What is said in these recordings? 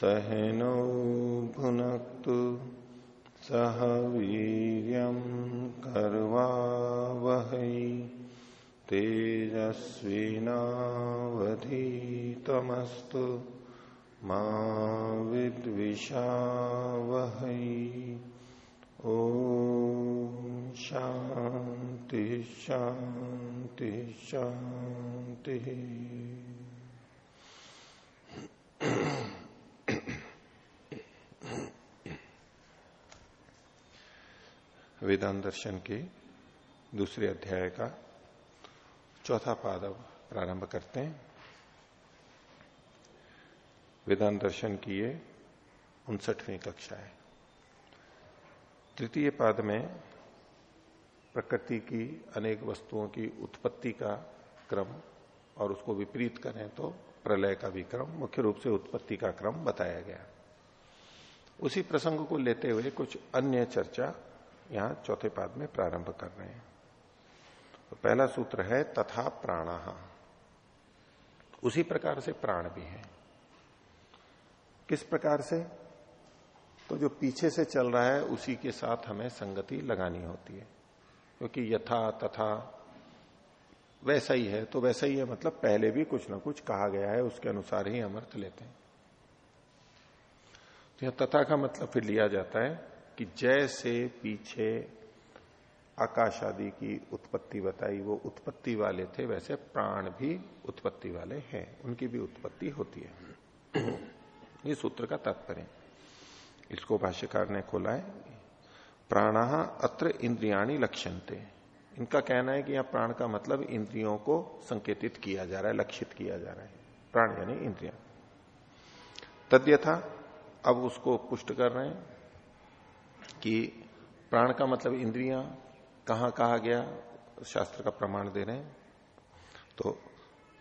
सहनौ भुनक्तु सह वीर्यं कर्वावहै तेजस्विनावधीतमस्तु मा विद्विषावहै। ॐ शान्ति शान्ति शान्तिः। वेदांत दर्शन के दूसरे अध्याय का चौथा पाद अब प्रारंभ करते हैं। वेदांत दर्शन की ये उनसठवीं कक्षा है। तृतीय पाद में प्रकृति की अनेक वस्तुओं की उत्पत्ति का क्रम और उसको विपरीत करें तो प्रलय का भी क्रम, मुख्य रूप से उत्पत्ति का क्रम बताया गया। उसी प्रसंग को लेते हुए कुछ अन्य चर्चा यहाँ चौथे पाद में प्रारंभ कर रहे हैं। तो पहला सूत्र है, तथा प्राण। उसी प्रकार से प्राण भी है। किस प्रकार से? तो जो पीछे से चल रहा है, उसी के साथ हमें संगति लगानी होती है। क्योंकि यथा, तथा, वैसा ही है। तो वैसा ही है मतलब पहले भी कुछ ना कुछ कहा गया है, उसके अनुसार ही हम अर्थ लेते हैं। तो यह तथा का मतलब फिर लिया जाता है कि जैसे पीछे आकाश आदि की उत्पत्ति बताई, वो उत्पत्ति वाले थे, वैसे प्राण भी उत्पत्ति वाले हैं, उनकी भी उत्पत्ति होती है। ये सूत्र का तात्पर्य इसको भाष्यकार ने खोला है, प्राण अत्र इंद्रियाणी लक्ष्यंते इनका कहना है कि यहाँ प्राण का मतलब इंद्रियों को संकेतित किया जा रहा है, लक्षित किया जा रहा है। प्राण यानी इंद्रिया। तद्यथा, अब उसको पुष्ट कर रहे हैं। कि प्राण का मतलब इंद्रियाँ कहाँ कहा गया, शास्त्र का प्रमाण दे रहे तो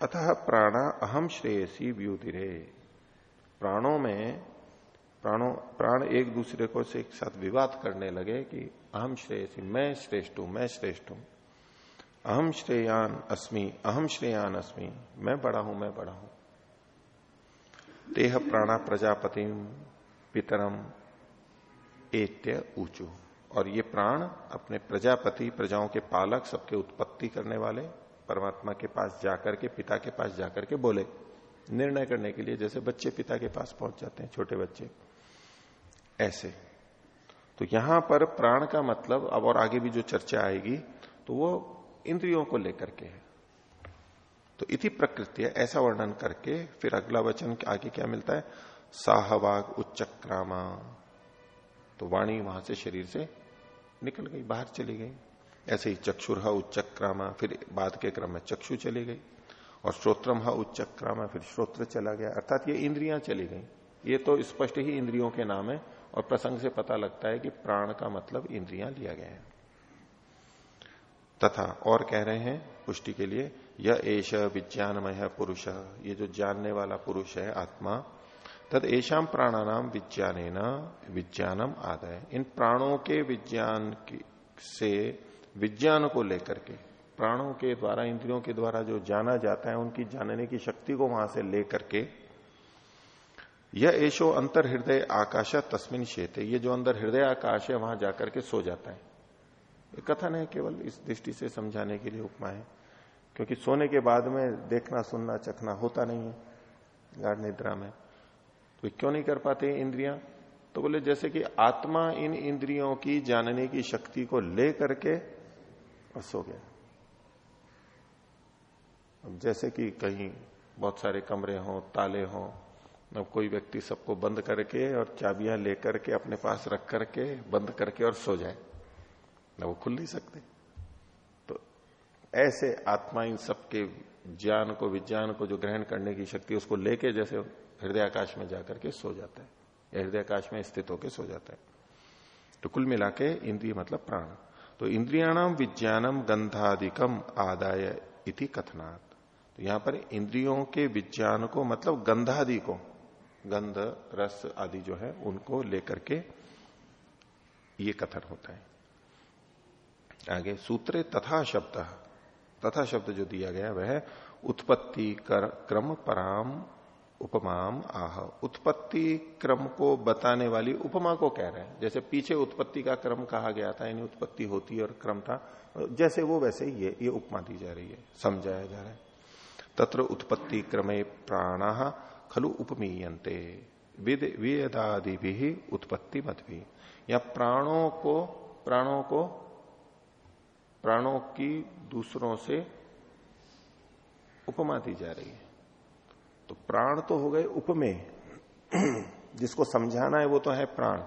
अतः प्राणा अहम श्रेयसी व्यूधिरे प्राणों में, प्राणों, प्राण एक दूसरे को से एक साथ विवाद करने लगे कि अहम श्रेयसी, मैं श्रेष्ठ हूँ, मैं श्रेष्ठ हूँ। अहम श्रेयान अस्मि, अहम श्रेयान अस्मि, मैं बड़ा हूँ, मैं बड़ा हूँ। तेह प्राणा प्रजापति पितरम एत्य ऊंचू। और ये प्राण अपने प्रजापति, प्रजाओं के पालक, सबके उत्पत्ति करने वाले, परमात्मा के पास जाकर के, पिता के पास जाकर के बोले। निर्णय करने के लिए जैसे बच्चे पिता के पास पहुँच जाते हैं, छोटे बच्चे। ऐसे। तो यहाँ पर प्राण का मतलब अब और आगे भी जो चर्चा आएगी तो वो इंद्रियों को लेकर के है। तो इति प्रकृति ऐसा वर्णन करके फिर अगला वचन आगे क्या मिलता है? साहवाग उच्चक्रामा। तो वाणी वहाँ से शरीर से निकल गई, बाहर चली गई। ऐसे ही चक्षुर उच्चक्रामा, फिर बाद के क्रम में चक्षु चली गई। और श्रोत्रम उच्चक्रामा, फिर श्रोत्र चला गया। अर्थात ये इंद्रियाँ चली गई। ये तो स्पष्ट ही इंद्रियों के नाम है और प्रसंग से पता लगता है कि प्राण का मतलब इंद्रियाँ लिया गया है। तथा और कह रहे हैं पुष्टि के लिए यह एश विज्ञानमय पुरुष। ये जो जानने वाला पुरुष है, आत्मा तद ऐशाम प्राणानाम विज्ञान विज्ञानम आदय। इन प्राणों के विज्ञान से विज्ञान को लेकर के, प्राणों के द्वारा, इंद्रियों के द्वारा जो जाना जाता है, उनकी जानने की शक्ति को वहाँ से लेकर के यह ऐशो अंतर हृदय आकाश तस्मिन शेत। ये जो अंदर हृदय आकाश है, वहाँ जाकर के सो जाता है। ये कथन है केवल इस दृष्टि से समझाने के लिए उपमा है। क्योंकि सोने के बाद में देखना, सुनना, चखना होता नहीं है, गाढ़ निद्रा में। तो क्यों नहीं कर पाते इंद्रियाँ? तो बोले, जैसे कि आत्मा इन इंद्रियों की जानने की शक्ति को ले करके और सो गया। अब जैसे कि कहीं बहुत सारे कमरे हों, ताले हों, अब कोई व्यक्ति सबको बंद करके और चाबियाँ लेकर के अपने पास रख करके बंद करके और सो जाए, ना वो खुल नहीं सकते। तो ऐसे आत्मा इन सबके ज्ञान को, विज्ञान को जो ग्रहण करने की शक्ति उसको लेके जैसे हृदय आकाश में जाकर के सो जाता है। या हृदय आकाश में स्थित होकर सो जाता है। तो कुल मिला के इंद्रिय मतलब प्राण। तो इंद्रियाणाम विज्ञानम गंधाधिकम आदाय इति कथनात्। तो यहाँ पर इंद्रियों के विज्ञान को मतलब गंधादि को गंध रस आदि जो है उनको लेकर के ये कथन होता है। आगे सूत्रे तथा शब्द। तथा शब्द जो दिया गया वह उत्पत्ति कर, क्रम पराम उपमाम आह, उत्पत्ति क्रम को बताने वाली उपमा को कह रहे हैं। जैसे पीछे उत्पत्ति का क्रम कहा गया था, यानी उत्पत्ति होती और क्रम था, जैसे वो वैसे ये ये उपमा दी जा रही है, समझाया जा रहा है। तत्र उत्पत्ति क्रमे प्राण खलु उपमीयते वेदादि भी उत्पत्ति मत भी या प्राणों को प्राणों को, प्राणों की दूसरों से उपमा दी जा रही है। तो प्राण तो हो गए उपमेय। जिसको समझाना है वो तो है प्राण।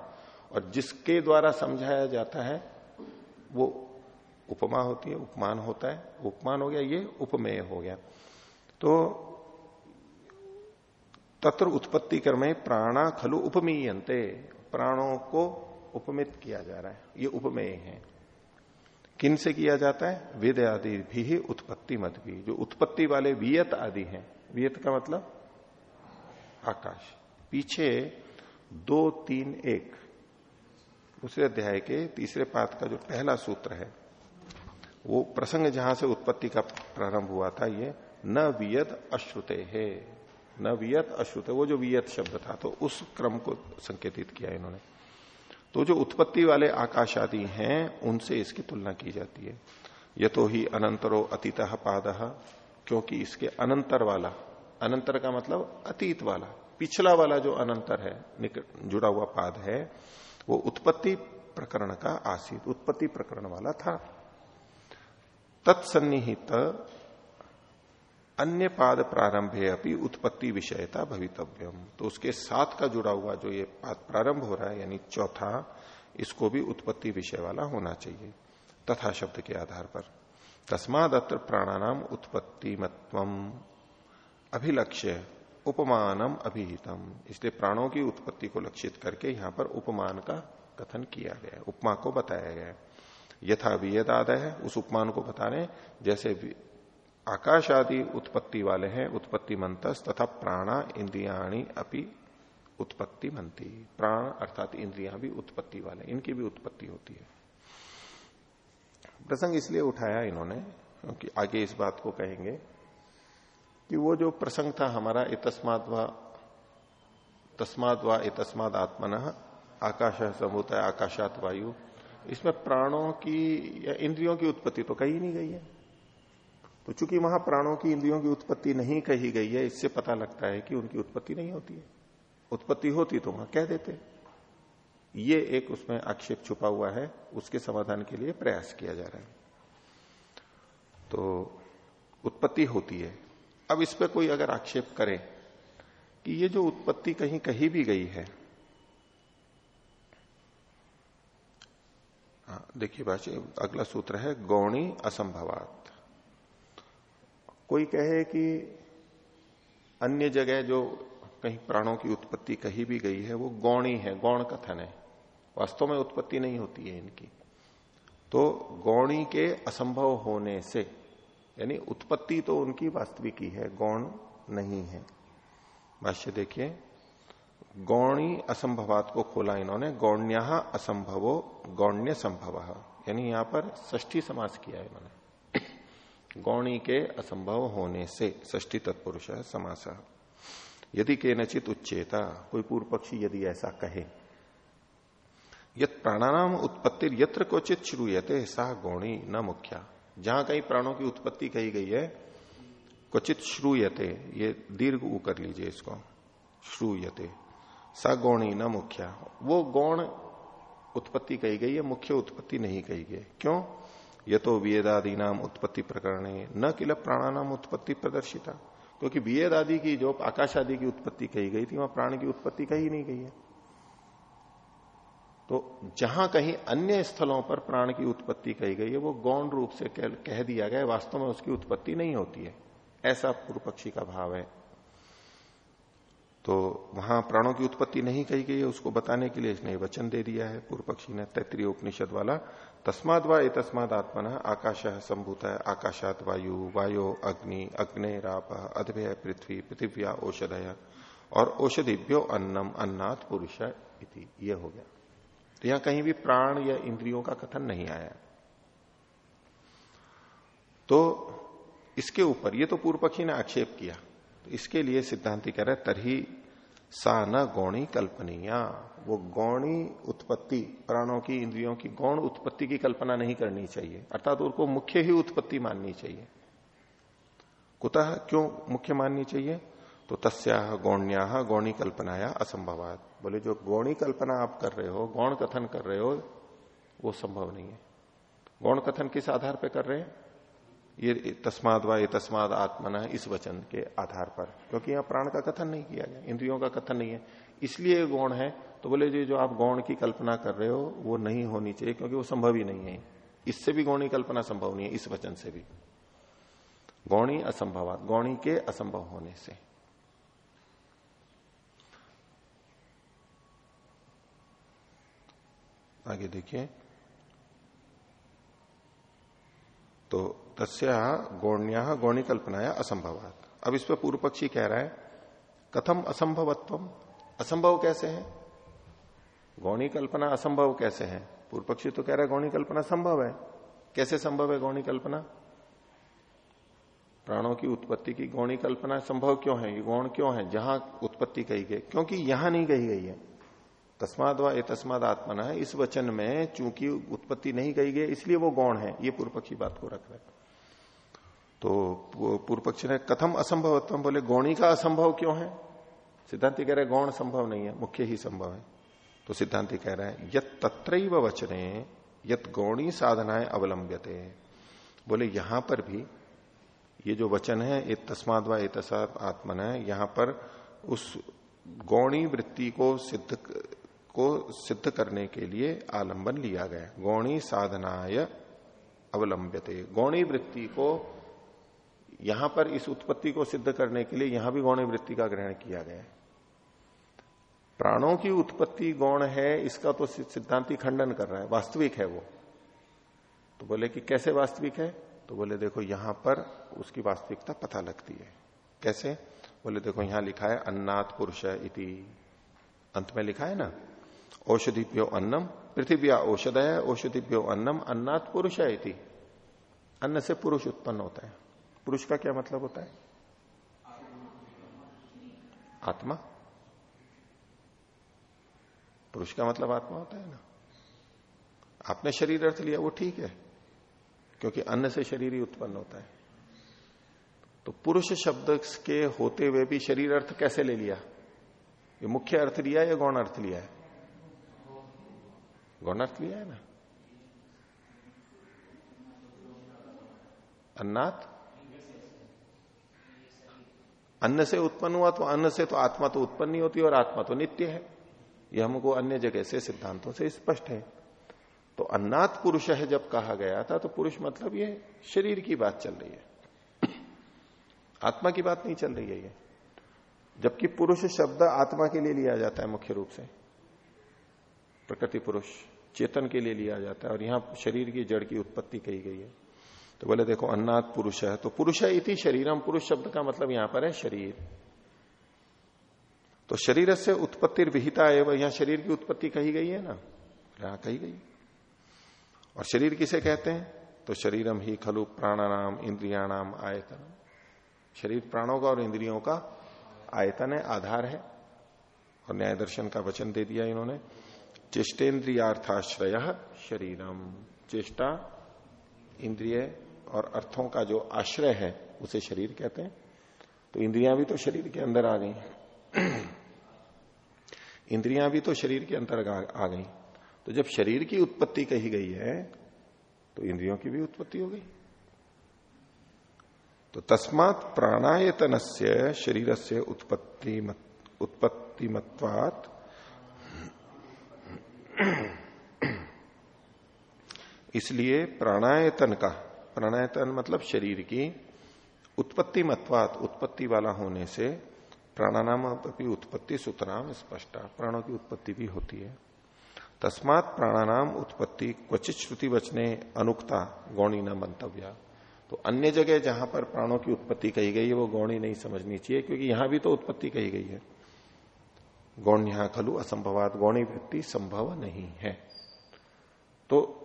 और जिसके द्वारा समझाया जाता है, वो उपमा होती है, उपमान होता है। उपमान हो गया, ये उपमेय हो गया। तो तत्र उत्पत्ति कर्म प्राणा खलु उपमीयंते प्राणों को उपमित किया जा रहा है। ये उपमेय है। किन से किया जाता है? वेद आदि भी उत्पत्ति मत भी। जो उत्पत्ति वाले वियत आदि हैं वियत का मतलब? आकाश। पीछे दो, तीन, एक। दूसरे अध्याय के तीसरे पात का जो पहला सूत्र है, वो प्रसंग जहाँ से उत्पत्ति का प्रारंभ हुआ था, ये न वियत अश्रुते है। न वियत अश्रुते, वो जो वियत शब्द था तो उस क्रम को संकेतित किया इन्होंने। तो जो उत्पत्ति वाले आकाश आदि हैं, उनसे इसकी तुलना की जाती है। ये तो ही अनंतरो अतीत पाद। क्योंकि इसके अनंतर वाला, अनंतर का मतलब अतीत वाला, पिछला वाला जो अनंतर है निकट जुड़ा हुआ पाद है, वो उत्पत्ति प्रकरण का आसित, उत्पत्ति प्रकरण वाला था। तत्सन्निहित अन्य पाद प्रारंभे अपनी उत्पत्ति विषयता भवितव्यम। तो उसके साथ का जुड़ा हुआ जो ये पाद प्रारंभ हो रहा है, यानी चौथा, इसको भी उत्पत्ति विषय वाला होना चाहिए, तथा शब्द के आधार पर। तस्माद अत्र प्राणानाम उत्पत्ति मत्वम अभिलक्ष्य, उपमानम अभिहितम। इसलिए प्राणों की उत्पत्ति को लक्षित करके यहाँ पर उपमान का कथन किया गया उपमा को बताया गया यथा वियदाद है उस उपमान को बता रहे जैसे आकाश आदि उत्पत्ति वाले हैं, उत्पत्ति मंतस तथा प्राणा इंद्रियाणी अपनी उत्पत्ति मनती प्राण अर्थात इंद्रिया भी उत्पत्ति वाले, इनकी भी उत्पत्ति होती है। प्रसंग इसलिए उठाया इन्होंने, क्योंकि आगे इस बात को कहेंगे, कि वो जो प्रसंग था हमारा इतस्माद व, तस्माद व इतस्माद आत्मन, आकाश समूत आकाशात वायु, इसमें प्राणों की, या इंद्रियों की उत्पत्ति तो कही नहीं गई है। तो चूँकि वहाँ प्राणों की, इंद्रियों की उत्पत्ति नहीं कही गई है, इससे पता लगता है कि उनकी उत्पत्ति नहीं होती है। उत्पत्ति होती तो वहाँ कह देते। ये एक उसमें आक्षेप छुपा हुआ है उसके समाधान के लिए प्रयास किया जा रहा है। तो उत्पत्ति होती है। अब इस पर कोई अगर आक्षेप करे कि ये जो उत्पत्ति कहीं कही भी गई है हाँ, देखिए बात अगला सूत्र है गौणी असंभवात। कोई कहे कि अन्य जगह जो कहीं प्राणों की उत्पत्ति कही भी गई है वो गौणी है गौण कथन है। वास्तव में उत्पत्ति नहीं होती है इनकी। तो गौणी के असंभव होने से, यानी उत्पत्ति तो उनकी वास्तविकी है, गौण नहीं है। भाष्य देखिए, गौणी असंभवात को खोला इन्होंने, गौण्या असंभवो गौण्य संभव। यानी यहाँ पर ष्ठी समास किया है इन्होंने। गौणी के असंभव होने से ष्ठी तत्पुरुष समास। यदि के नचित उच्चेता, कोई पूर्व पक्षी यदि ऐसा कहे यद प्राणानाम उत्पत्ति यत्र क्वचित श्रूयते, सा गौणी न मुख्या। जहाँ कहीं प्राणों की उत्पत्ति कही गई है, क्वचित श्रूयते, ये दीर्घ ऊ कर लीजिए इसको। श्रूयते, सा गौणी न मुख्या। वो गौण उत्पत्ति कही गई है, मुख्य उत्पत्ति नहीं कही गई। क्यों? ये तो वेदादि नाम उत्पत्ति प्रकरण, न किल प्राणानाम उत्पत्ति प्रदर्शिता। क्योंकि वेद आदि की जो आकाश आदि की उत्पत्ति कही गई थी, वहाँ प्राण की उत्पत्ति कही नहीं गई है। तो जहाँ कहीं अन्य स्थलों पर प्राण की उत्पत्ति कही गई है, वो गौण रूप से कह कह दिया गया वास्तव में उसकी उत्पत्ति नहीं होती है। ऐसा पूर्व पक्षी का भाव है। तो वहाँ प्राणों की उत्पत्ति नहीं कही गई है, उसको बताने के लिए इसने वचन दे दिया है। पूर्व पक्षी ने तैतरीय उपनिषद वाला, तस्माद व तस्माद आत्मन आकाश संभूत है आकाशात वायु, वायो अग्नि अग्नि राप अद्भय पृथ्वी, पृथिव्या औषधय और औषधिभ्यो अन्नम अन्नाथ पुरुष ये हो गया। तो यहाँ कहीं भी प्राण या इंद्रियों का कथन नहीं आया। तो इसके ऊपर, ये तो पूर्व पक्षी ने आक्षेप किया तो इसके लिए सिद्धांति कह रहे तरही सा न गौणी कल्पनीया। वो गौणी उत्पत्ति, प्राणों की, इंद्रियों की, गौण उत्पत्ति की कल्पना नहीं करनी चाहिए। अर्थात उनको मुख्य ही उत्पत्ति माननी चाहिए। कुतः क्यों मुख्य माननी चाहिए? तो तस्या गौण्या गौणी कल्पनाया असंभवात। बोले, जो गौणी कल्पना आप कर रहे हो, गौण कथन कर रहे हो, वो संभव नहीं है। गौण कथन किस आधार पर कर रहे हैं? ये तस्माद व, ये तस्माद आत्मना इस वचन के आधार पर। क्योंकि यहाँ प्राण का कथन नहीं किया गया, इंद्रियों का कथन नहीं है। इसलिए गौण है तो बोले जी जो आप गौण की कल्पना कर रहे हो, वो नहीं होनी चाहिए, क्योंकि वो संभव ही नहीं है। इससे भी गौणी कल्पना संभव नहीं है, इस वचन से भी। गौणी असंभव गौणी के असंभव होने से। आगे देखिए। तो तस्या गौण्या गौणी कल्पनाया असंभवात। अब इस पर पूर्व पक्षी कह रहा है, कथम असंभवत्व असंभव कैसे है? गौणी कल्पना असंभव कैसे है? पूर्व पक्षी तो कह रहा है गौणी कल्पना संभव है। कैसे संभव है गौणी कल्पना प्राणों की उत्पत्ति की गौणी कल्पना संभव क्यों है? ये गौण क्यों है? जहाँ उत्पत्ति कही गई। क्योंकि यहाँ नहीं कही गई है। तस्माद व तस्माद आत्मना है। इस वचन में चूँकि उत्पत्ति नहीं कही गई, इसलिए वो गौण है। ये पूर्व पक्षी बात को रख रहे तो पूर्व पक्ष ने कथम असंभवत्व बोले, गौणी का असंभव क्यों है? सिद्धांति कह रहे गौण संभव नहीं है, मुख्य ही संभव है। तो सिद्धांति कह रहे हैं, यत तत्र वचने, यत गौणी साधनाएँ अवलंब्यते। बोले, यहाँ पर भी ये जो वचन है, ये तस्माद व तस्माद आत्मन है, यहाँ पर उस गौणी वृत्ति को सिद्ध को सिद्ध करने के लिए आलंबन लिया गया गौणी साधनाय अवलंब्यते। गौणी वृत्ति को यहाँ पर इस उत्पत्ति को सिद्ध करने के लिए यहाँ भी गौणी वृत्ति का ग्रहण किया गया प्राणों की उत्पत्ति गौण है, इसका तो सिद्धांति खंडन कर रहा है। वास्तविक है वो। तो बोले कि कैसे वास्तविक है? तो बोले देखो यहाँ पर उसकी वास्तविकता पता लगती है। कैसे? बोले देखो यहाँ लिखा है अन्नाथ पुरुष इति। अंत में लिखा है ना? औषधिप्यो अन्नम, पृथ्व्या औषध है औषधिप्यो अन्नम, अन्नात पुरुष है अन्न से पुरुष उत्पन्न होता है। पुरुष का क्या मतलब होता है? आत्मा। पुरुष का मतलब आत्मा होता है ना। आपने शरीर अर्थ लिया, वो ठीक है, क्योंकि अन्न से शरीर ही उत्पन्न होता है। तो पुरुष शब्द के होते हुए भी शरीर अर्थ कैसे ले लिया? ये मुख्य अर्थ लिया या गौण अर्थ लिया है? गौणार्थ लिया है ना? अन्नाथ? अन्न से उत्पन्न हुआ तो अन्न से तो आत्मा तो उत्पन्न नहीं होती और आत्मा तो नित्य है। यह हमको अन्य जगह से सिद्धांतों से स्पष्ट है। तो अन्नाथ पुरुष है जब कहा गया था तो पुरुष मतलब ये शरीर की बात चल रही है। आत्मा की बात नहीं चल रही है ये। जबकि पुरुष शब्द आत्मा के लिए लिया जाता है मुख्य रूप से। प्रकृति पुरुष। चेतन के लिए लिया जाता है और यहाँ शरीर की जड़ की उत्पत्ति कही गई है। तो बोले, देखो अन्नाथ पुरुष है। तो पुरुष है इति शरीरम, पुरुष शब्द का मतलब यहाँ पर है शरीर। तो शरीर से उत्पत्ति विहिता है यहाँ शरीर की उत्पत्ति कही गई है ना? यहाँ कही गई। और शरीर किसे कहते हैं? तो शरीरम ही खलु प्राणानाम, इंद्रियाणाम आयतन शरीर प्राणों का और इंद्रियों का आयतन है, आधार है। और न्याय दर्शन का वचन दे दिया इन्होंने। चेष्टेन्द्रियार्थाश्रय शरीरम। चेष्टा इंद्रिय और अर्थों का जो आश्रय है उसे शरीर कहते हैं। तो इंद्रियाँ भी तो शरीर के अंदर आ गई। इंद्रियाँ भी तो शरीर के अंदर आ गई। तो जब शरीर की उत्पत्ति कही गई है तो इंद्रियों की भी उत्पत्ति हो गई। तो तस्मात प्राणायतन से शरीर से उत्पत्ति मत, उत्पत्ति मत्वात इसलिए प्राणायतन का, प्राणायतन मतलब शरीर की उत्पत्ति मत्वात उत्पत्ति वाला होने से प्राणानाम अपनी उत्पत्ति सूत्रनाम स्पष्ट, प्राणों की उत्पत्ति भी होती है। तस्मात प्राणानाम उत्पत्ति क्वचित श्रुति वचने अनुक्ता, गौणी न मंतव्या। तो अन्य जगह जहाँ पर प्राणों की उत्पत्ति कही गई है, वो गौणी नहीं समझनी चाहिए, क्योंकि यहाँ भी तो उत्पत्ति कही गई है। गौण यहाँ खलु असंभवात, गौणी वृत्ति संभव नहीं है। तो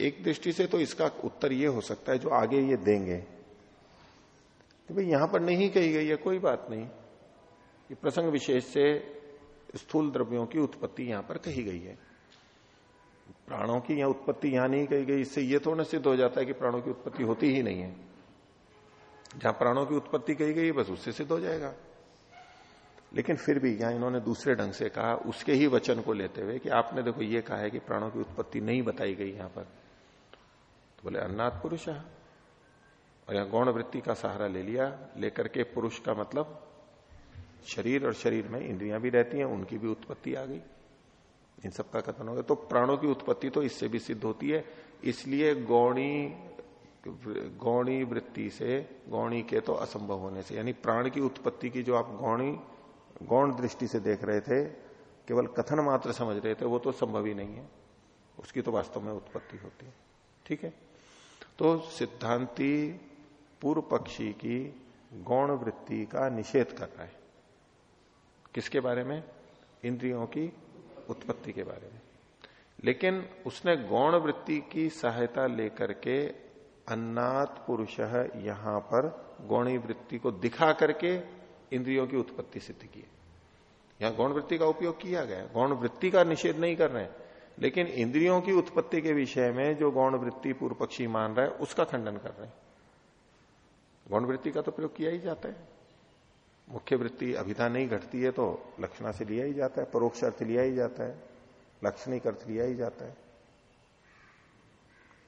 एक दृष्टि से तो इसका उत्तर ये हो सकता है, जो आगे ये देंगे। कि भाई यहाँ पर नहीं कही गई है, कोई बात नहीं। कि प्रसंग विशेष से स्थूल द्रव्यों की उत्पत्ति यहाँ पर कही गई है। प्राणों की यहाँ उत्पत्ति यहाँ नहीं कही गई, इससे यह थोड़ा सिद्ध हो जाता है कि प्राणों की उत्पत्ति होती ही नहीं है। जहाँ प्राणों की उत्पत्ति कही गई बस उससे सिद्ध हो जाएगा। लेकिन फिर भी यहाँ इन्होंने दूसरे ढंग से कहा, उसके ही वचन को लेते हुए कि आपने देखो ये कहा है कि प्राणों की उत्पत्ति नहीं बताई गई यहाँ पर। तो बोले अन्नाथ पुरुष और यहाँ गौण वृत्ति का सहारा ले लिया, लेकर के पुरुष का मतलब शरीर और शरीर में इंद्रियाँ भी रहती हैं, उनकी भी उत्पत्ति आ गई। इन सब का कथन होगा तो प्राणों की उत्पत्ति तो इससे भी सिद्ध होती है, इसलिए गौणी गौणी वृत्ति से, गौणी के तो असंभव होने से, यानी प्राण की उत्पत्ति की जो आप गौणी गौण दृष्टि से देख रहे थे, केवल कथन मात्र समझ रहे थे, वो तो संभव ही नहीं है। उसकी तो वास्तव में उत्पत्ति होती है। ठीक है? तो सिद्धांति पूर्व पक्षी की गौण वृत्ति का निषेध कर रहा है। किसके बारे में? इंद्रियों की उत्पत्ति के बारे में। लेकिन उसने गौण वृत्ति की सहायता लेकर के अन्नात पुरुष यहाँ पर गौणी वृत्ति को दिखा करके इंद्रियों की उत्पत्ति सिद्ध की यहाँ गौण वृत्ति का उपयोग किया गया गौण वृत्ति का निषेध नहीं कर रहे हैं। लेकिन इंद्रियों की उत्पत्ति के विषय में जो गौण वृत्ति पूर्व पक्षी मान रहा है, उसका खंडन कर रहे हैं। गौण वृत्ति का तो प्रयोग किया ही जाता है। मुख्य वृत्ति अभिधा नहीं घटती है तो लक्षणा से लिया ही जाता है। परोक्ष अर्थ लिया ही जाता है। लक्षणिक अर्थ लिया ही जाता है।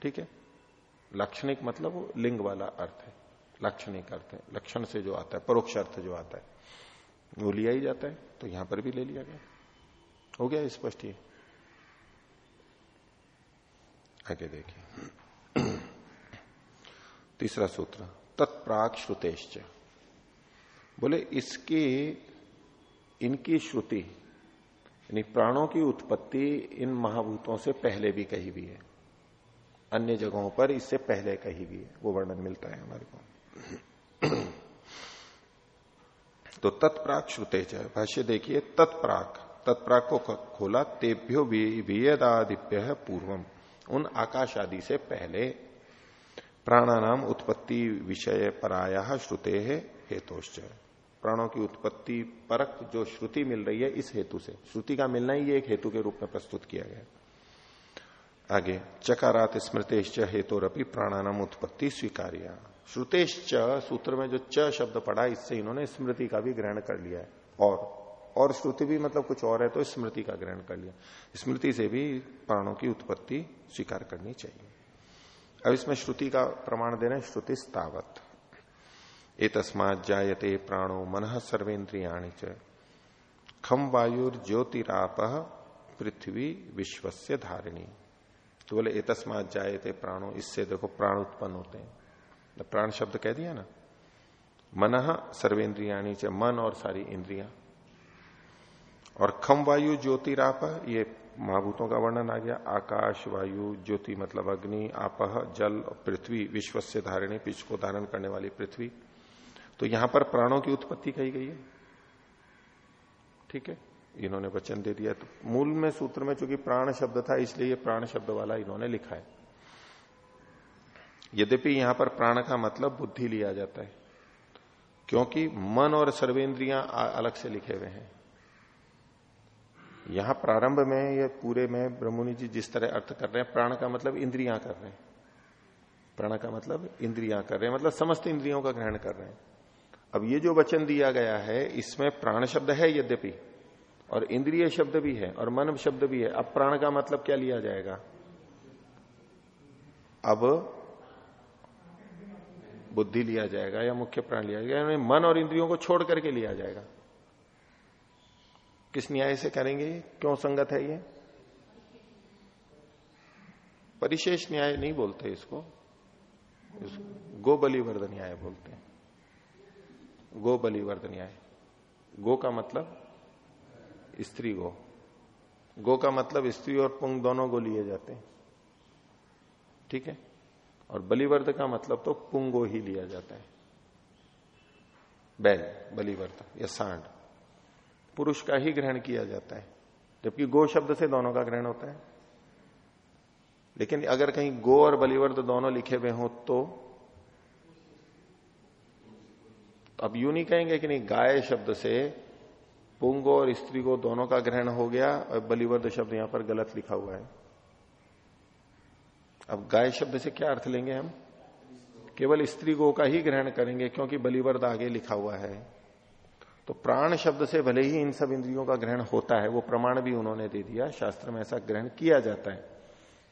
ठीक है? लक्षणिक मतलब लिंग वाला अर्थ है। लाक्षणिक अर्थ है। लक्षण से जो आता है, परोक्ष अर्थ जो आता है, वो लिया ही जाता है तो यहाँ पर भी ले लिया गया। हो गया स्पष्ट ये आगे देखिए। तीसरा सूत्र, तत्प्राक श्रुतेश्च। बोले, इसकी, इनकी श्रुति, यानी प्राणों की उत्पत्ति इन महाभूतों से पहले भी कही हुई है। अन्य जगहों पर इससे पहले कही हुई है, वो वर्णन मिलता है हमारे को। तो तत्प्राक श्रुते भाष्य देखिए, तत्प्राक तत्प्राक को खोला, तेभ्यो वियदादिप्य पूर्वम। उन आकाश आदि से पहले प्राणानाम उत्पत्ति विषय पराया श्रुते है हेतोश्च। प्राणों की उत्पत्ति परक जो श्रुति मिल रही है इस हेतु से। श्रुति का मिलना ही एक हेतु के रूप में प्रस्तुत किया गया। आगे, चकारात स्मृतेश्च हेतुरपि प्राणानाम उत्पत्ति स्वीकार्य। श्रुतेश्च, सूत्र में जो च शब्द पड़ा इससे इन्होंने स्मृति का भी ग्रहण कर लिया है। और और श्रुति भी मतलब कुछ और है तो स्मृति का ग्रहण कर लिया। स्मृति से भी प्राणों की उत्पत्ति स्वीकार करनी चाहिए। अब इसमें श्रुति का प्रमाण दे रहे हैं श्रुति स्तावत तस्मात जायते प्राणो मन सर्वेन्द्रियाणी च। खम वायुर ज्योतिराप पृथ्वी विश्वस्य धारिणी। तो बोले, एतस्मात जायते प्राणो, इससे देखो प्राण उत्पन्न होते हैं। प्राण शब्द कह दिया ना। मन सर्वेन्द्रियाणी च, मन और सारी इंद्रिया। और खम वायु ज्योतिराप ये महाभूतों का वर्णन आ गया। आकाश वायु ज्योति मतलब अग्नि, आपह, जल, पृथ्वी, विश्व से धारिणी पिछ को धारण करने वाली पृथ्वी। तो यहाँ पर प्राणों की उत्पत्ति कही गई है। ठीक है? इन्होंने वचन दे दिया। तो मूल में सूत्र में चूँकि प्राण शब्द था, इसलिए ये प्राण शब्द वाला इन्होंने लिखा है। यद्यपि यहाँ पर प्राण का मतलब बुद्धि लिया जाता है, क्योंकि मन और सर्वेंद्रियाँ अलग से लिखे हुए हैं। यहाँ प्रारंभ में या पूरे में ब्रह्मणि जी जिस तरह अर्थ कर रहे हैं, प्राण का मतलब इंद्रियाँ कर रहे हैं। प्राण का मतलब इंद्रियाँ कर रहे हैं मतलब समस्त इंद्रियों का ग्रहण कर रहे हैं। अब ये जो वचन दिया गया है, इसमें प्राण शब्द है यद्यपि, और इंद्रिय शब्द भी है, और मन शब्द भी है। अब प्राण का मतलब क्या लिया जाएगा? अब बुद्धि लिया जाएगा या मुख्य प्राण लिया जाएगा मन और इंद्रियों को छोड़ करके लिया जाएगा। किस न्याय से करेंगे क्यों संगत है ये? परिशेष न्याय नहीं बोलते इसको, गोबली वर्ध न्याय बोलते हैं। गो बलिवर्ध न्याय। गो का मतलब स्त्री गो। गो का मतलब स्त्री और पुंग दोनों गो लिए जाते हैं। ठीक है? और बलिवर्द का मतलब तो पुंगो ही लिया जाता है। बैल बलिवर्द या सांड। पुरुष का ही ग्रहण किया जाता है, जबकि गो शब्द से दोनों का ग्रहण होता है। लेकिन अगर कहीं गो और बलिवर्द दोनों लिखे हुए हो तो अब यू नहीं कहेंगे कि नहीं, गाय शब्द से पुंगो और स्त्री को दोनों का ग्रहण हो गया और बलिवर्द शब्द यहाँ पर गलत लिखा हुआ है। अब गाय शब्द से क्या अर्थ लेंगे हम? केवल स्त्री गो का ही ग्रहण करेंगे क्योंकि बलिवर्द आगे लिखा हुआ है। तो प्राण शब्द से भले ही इन सब इंद्रियों का ग्रहण होता है, वो प्रमाण भी उन्होंने दे दिया, शास्त्र में ऐसा ग्रहण किया जाता है।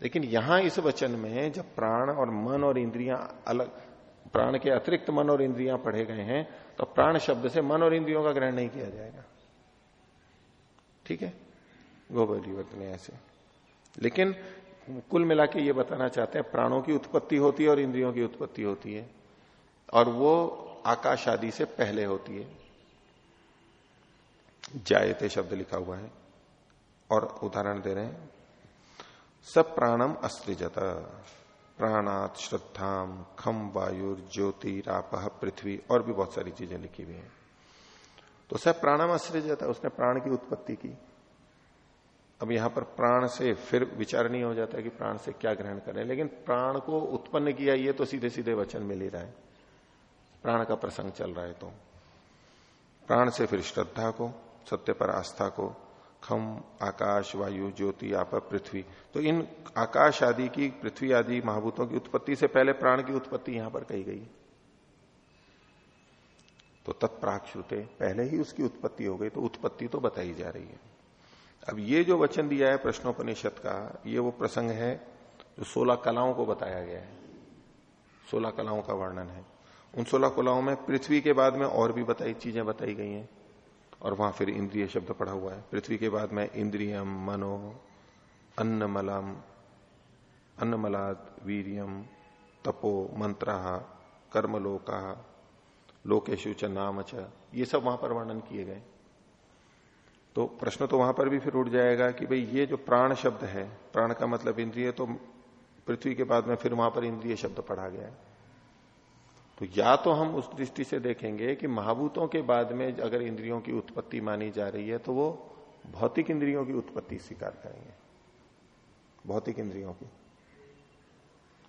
लेकिन यहाँ इस वचन में जब प्राण और मन और इंद्रियाँ अलग, प्राण के अतिरिक्त मन और इंद्रियाँ पढ़े गए हैं तो प्राण शब्द से मन और इंद्रियों का ग्रहण नहीं किया जाएगा। ठीक है? गोबलीवर्त में ऐसे। लेकिन कुल मिला के ये बताना चाहते हैं, प्राणों की उत्पत्ति होती है और इंद्रियों की उत्पत्ति होती है। और वो आकाश आदि से पहले होती है। जायते शब्द लिखा हुआ है। और उदाहरण दे रहे हैं, सब प्राणम अस्त्रिजत, प्राणात श्रद्धाम खम वायु ज्योति रापह पृथ्वी, और भी बहुत सारी चीज़ें लिखी हुई हैं। तो सब प्राणम अस्त्रिजत, उसने प्राण की उत्पत्ति की। अब यहाँ पर प्राण से फिर विचार नहीं हो जाता कि प्राण से क्या ग्रहण करें, लेकिन प्राण को उत्पन्न किया ये तो सीधे सीधे वचन मिल ही रहा है। प्राण का प्रसंग चल रहा है तो। प्राण से फिर श्रद्धा को, सत्य पर आस्था को, खम, आकाश, वायु, ज्योति, आप, पृथ्वी। तो इन आकाश आदि की, पृथ्वी आदि महाभूतों की उत्पत्ति से पहले प्राण की उत्पत्ति यहाँ पर कही गई। तो तत्प्राक श्रुते पहले ही उसकी उत्पत्ति हो गई तो उत्पत्ति तो बताई जा रही है। अब ये जो वचन दिया है प्रश्नोपनिषद का, ये वो प्रसंग है जो सोलह कलाओं को बताया गया है। सोलह कलाओं का वर्णन है। उन सोलह कलाओं में पृथ्वी के बाद में और भी बताई, चीज़ें बताई गई हैं। और वहाँ फिर इंद्रिय शब्द पड़ा हुआ है। पृथ्वी के बाद में इंद्रियम, मनो, अन्नमलम अन्नमलाद वीरियम, तपो, मंत्रा, कर्मलोका लोकेशु च नाम च, ये सब वहाँ पर वर्णन किए गए। तो प्रश्न तो वहाँ पर भी फिर उठ जाएगा कि भाई ये जो प्राण शब्द है, प्राण का मतलब इंद्रिय तो पृथ्वी के बाद में फिर वहाँ पर इंद्रिय शब्द पढ़ा गया है। तो या तो हम उस दृष्टि से देखेंगे कि महाभूतों के बाद में अगर इंद्रियों की उत्पत्ति मानी जा रही है तो वो भौतिक इंद्रियों की उत्पत्ति स्वीकार करेंगे। भौतिक इंद्रियों की,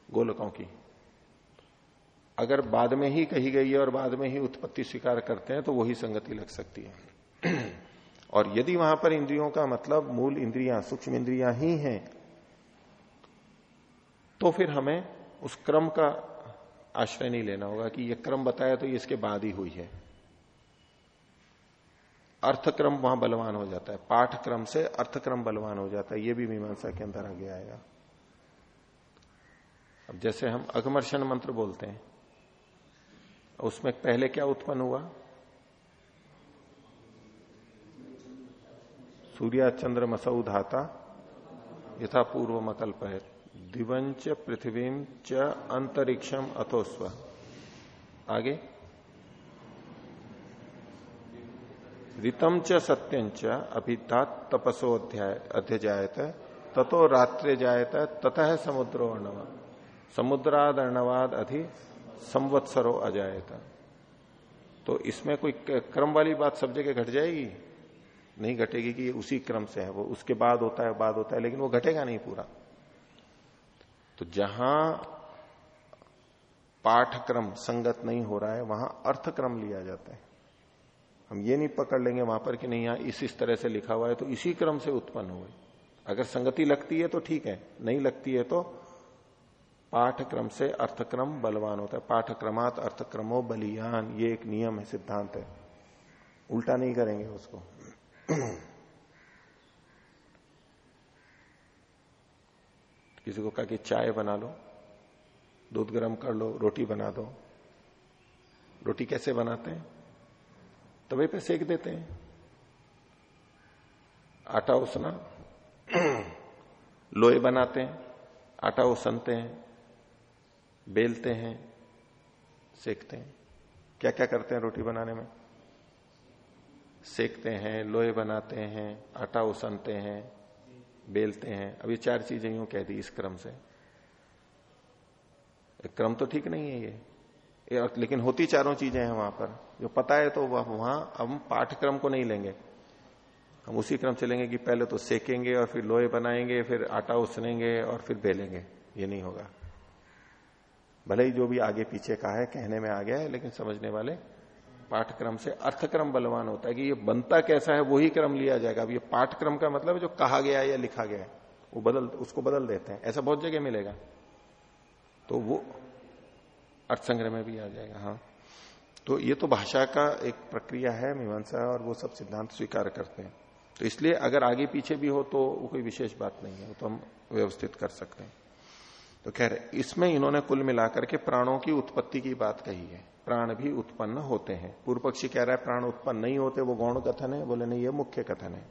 गोलकों की। अगर बाद में ही कही गई है और बाद में ही उत्पत्ति स्वीकार करते हैं तो वही संगति लग सकती है। और यदि वहाँ पर इंद्रियों का मतलब मूल इंद्रियाँ, सूक्ष्म इंद्रियाँ ही हैं तो फिर हमें उस क्रम का आश्रय नहीं लेना होगा कि यह क्रम बताया तो ये इसके बाद ही हुई है। अर्थक्रम वहाँ बलवान हो जाता है। पाठ क्रम से अर्थक्रम बलवान हो जाता है। ये भी मीमांसा के अंदर आगे आएगा। अब जैसे हम अगमर्शन मंत्र बोलते हैं, उसमें पहले क्या उत्पन्न हुआ? सूर्या चंद्र मसऊ धाता, यथा पूर्व मकल्प है। दिवंच पृथ्वी च अंतरिक्षम अथोस्व आगे। ऋतम च सत्यं च अभिधात तपसो अध्यजायत ततो रात्रि जायत, ततः समुद्रो अर्णव। समुद्राद अर्णवाद अधि संवत्सरो अजायत। तो इसमें कोई क्रम वाली बात सब जगह घट जाएगी? नहीं घटेगी कि ये उसी क्रम से है, वो उसके बाद होता है, बाद होता है, लेकिन वो घटेगा नहीं पूरा। तो जहाँ पाठक्रम संगत नहीं हो रहा है, वहाँ अर्थक्रम लिया जाता है। हम ये नहीं पकड़ लेंगे वहाँ पर कि नहीं, यहाँ इस इस तरह से लिखा हुआ है तो इसी क्रम से उत्पन्न हुए। अगर संगति लगती है तो ठीक है, नहीं लगती है तो पाठक्रम से अर्थक्रम बलवान होता है। पाठक्रमात अर्थक्रमो बलियान, ये एक नियम है, सिद्धांत है। उल्टा नहीं करेंगे उसको। किसी को कहा कि चाय बना लो, दूध गर्म कर लो, रोटी बना दो। रोटी कैसे बनाते हैं? तवे पे सेक देते हैं। आटा उसना, लोहे बनाते हैं, आटा उसनते हैं, बेलते हैं, सेकते हैं। क्या क्या करते हैं रोटी बनाने में? सेकते हैं, लोहे बनाते हैं, आटा उसनते हैं, बेलते हैं। अब ये चार चीज़ें यूँ कह दी इस क्रम से। क्रम तो ठीक नहीं है ये। लेकिन होती चारों चीज़ें हैं वहाँ पर। जो पता है तो वहाँ हम पाठक्रम को नहीं लेंगे। हम उसी क्रम से लेंगे कि पहले तो सेकेंगे और फिर लोहे बनाएँगे, फिर आटा उसनेंगे और फिर बेलेंगे। ये नहीं होगा। भले ही जो भी आगे पीछे कहा है, कहने में आ गया है, लेकिन समझने वाले पाठक्रम से अर्थक्रम बलवान होता है कि ये बनता कैसा है, वही क्रम लिया जाएगा। अब ये पाठक्रम का मतलब है जो कहा गया है या लिखा गया है, वो बदल, उसको बदल देते हैं। ऐसा बहुत जगह मिलेगा। तो वो अर्थ संग्रह में भी आ जाएगा हाँ। तो ये तो भाषा का एक प्रक्रिया है, मीमांसा, और वो सब सिद्धांत स्वीकार करते हैं। तो इसलिए अगर आगे पीछे भी हो तो वो कोई विशेष बात नहीं है, वो तो हम व्यवस्थित कर सकते हैं। तो रहे इसमें इन्होंने कुल मिलाकर के प्राणों की उत्पत्ति की बात कही है। प्राण भी उत्पन्न होते हैं। पूर्व पक्षी कह रहा है, प्राण उत्पन्न नहीं होते, वो गौण कथन है। बोले, नहीं, ये मुख्य कथन है।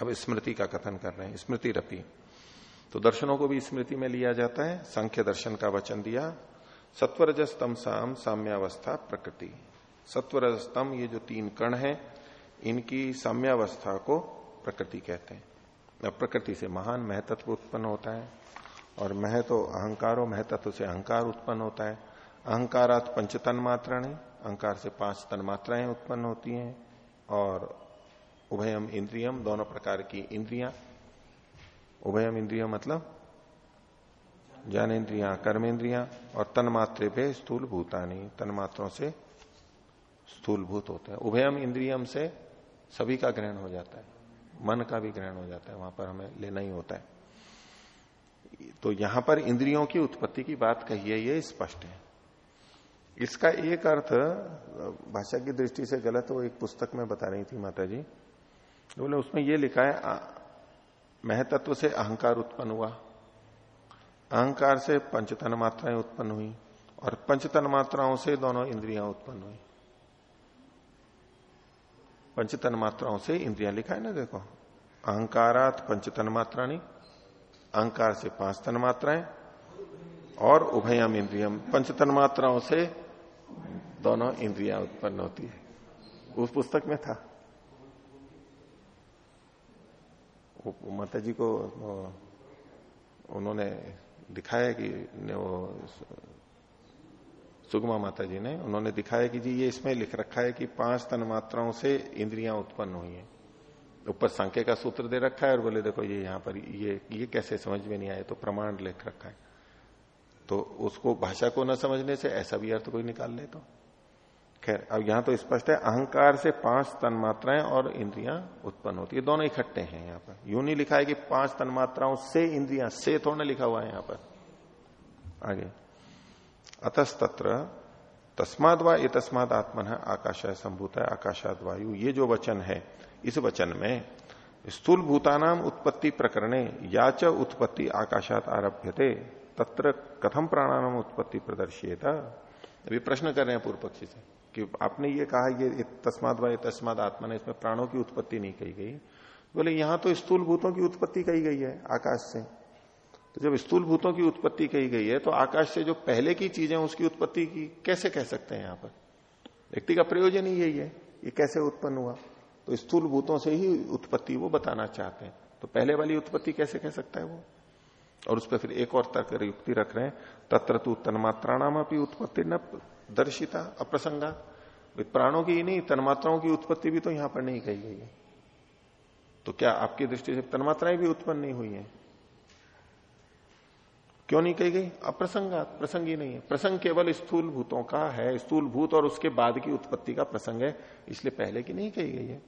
अब स्मृति का कथन कर रहे हैं, स्मृति रपी। तो दर्शनों को भी स्मृति में लिया जाता है, संख्य दर्शन का वचन दिया। सत्वरजस्तम साम, साम्यावस्था प्रकृति। सत्वरजस्तम, ये जो तीन कण है, इनकी साम्यावस्था को प्रकृति कहते हैं। अब प्रकृति से महान महतत्व उत्पन्न होता है, और मह तो महतत्व से अहंकार उत्पन्न होता है। अहंकारात पंच तन मात्रा नहीं अहंकार से पाँच तन मात्राएँ उत्पन्न होती हैं, और उभयम इंद्रियम, दोनों प्रकार की इंद्रियाँ। उभयम इंद्रिय मतलब ज्ञान इंद्रिया कर्म इंद्रिया और तन्मात्रे पे स्थूल भूतानी तन्मात्रों से स्थूल भूत होते हैं। उभयम इंद्रियम से सभी का ग्रहण हो जाता है। मन का भी ग्रहण हो जाता है, वहाँ पर हमें लेना ही होता है। तो यहाँ पर इंद्रियों की उत्पत्ति की बात कही है, ये स्पष्ट है। इसका एक अर्थ, भाषा की दृष्टि से गलत वो एक पुस्तक में बता रही थी माता जी बोले, उसमें ये लिखा है महतत्व से अहंकार उत्पन्न हुआ। अहंकार से पंचतन मात्राएँ उत्पन्न हुई और पंचतन मात्राओं से दोनों इंद्रियाँ उत्पन्न हुई। पंचतन मात्राओं से इंद्रियाँ लिखा है ना देखो। अहंकारात पंचतन मात्रा नहीं अहंकार से पाँच तन मात्राएँ और उभयम इंद्रियम। पंचतन मात्राओं से दोनों इंद्रियाँ उत्पन्न होती है। उस पुस्तक में था। माता जी को उन्होंने दिखाया कि वो सुगमा माता जी ने, उन्होंने दिखाया कि जी ये इसमें लिख रखा है कि पाँच तन मात्राओं से इंद्रियाँ उत्पन्न हुई हैं। ऊपर सांख्य का सूत्र दे रखा है और बोले, देखो, ये यहाँ पर, ये ये कैसे समझ में नहीं आए तो प्रमाण लिख रखा है। तो उसको भाषा को न समझने से ऐसा भी अर्थ कोई निकाल ले तो। खैर, अब यहाँ तो स्पष्ट है, अहंकार से पाँच तन मात्राएँ और इंद्रियाँ उत्पन्न होती है। दोनों इकट्ठे हैं यहाँ पर। यूँ नहीं लिखा है कि पाँच तन मात्राओं से इंद्रियाँ, से थोड़ा लिखा हुआ है यहाँ पर। आगे। अतस्तत्र, तस्माद व तस्माद आत्मन है आकाश संभूत है आकाशाद वायु, ये जो वचन है, इस वचन में स्थूल भूतानाम उत्पत्ति प्रकरणे, या च उत्पत्ति आकाशात आरभ्य तत्र कथम प्राणानाम उत्पत्ति प्रदर्शित अभी प्रश्न कर रहे हैं पूर्व पक्षी से कि आपने ये कहा ये तस्माद व तस्माद आत्मा ने इसमें प्राणों की उत्पत्ति नहीं कही गई। बोले, यहाँ तो स्थूल भूतों की उत्पत्ति कही गई है, आकाश से। तो जब स्थूल भूतों की उत्पत्ति कही गई है तो आकाश से जो पहले की चीज़ें उसकी उत्पत्ति की कैसे कह सकते हैं यहाँ पर? व्यक्ति का प्रयोजन ही यही है, ये कैसे उत्पन्न हुआ? तो स्थूल भूतों से ही उत्पत्ति वो बताना चाहते हैं। तो पहले वाली उत्पत्ति कैसे कह सकता है वो? और उस पर फिर एक और तर्क युक्ति रख रहे हैं, तत्र तू तन्मात्राणाम अपनी उत्पत्ति न दर्शिता, अप्रसंगा। प्राणों की ही नहीं, तन्मात्राओं की उत्पत्ति भी तो यहाँ पर नहीं कही गई है। तो क्या आपकी दृष्टि से तन्मात्राएँ भी उत्पन्न नहीं हुई है? क्यों नहीं कही गई? अप्रसंगा, प्रसंग ही नहीं है। प्रसंग केवल स्थूल भूतों का है। स्थूल भूत और उसके बाद की उत्पत्ति का प्रसंग है, इसलिए पहले की नहीं कही गई है।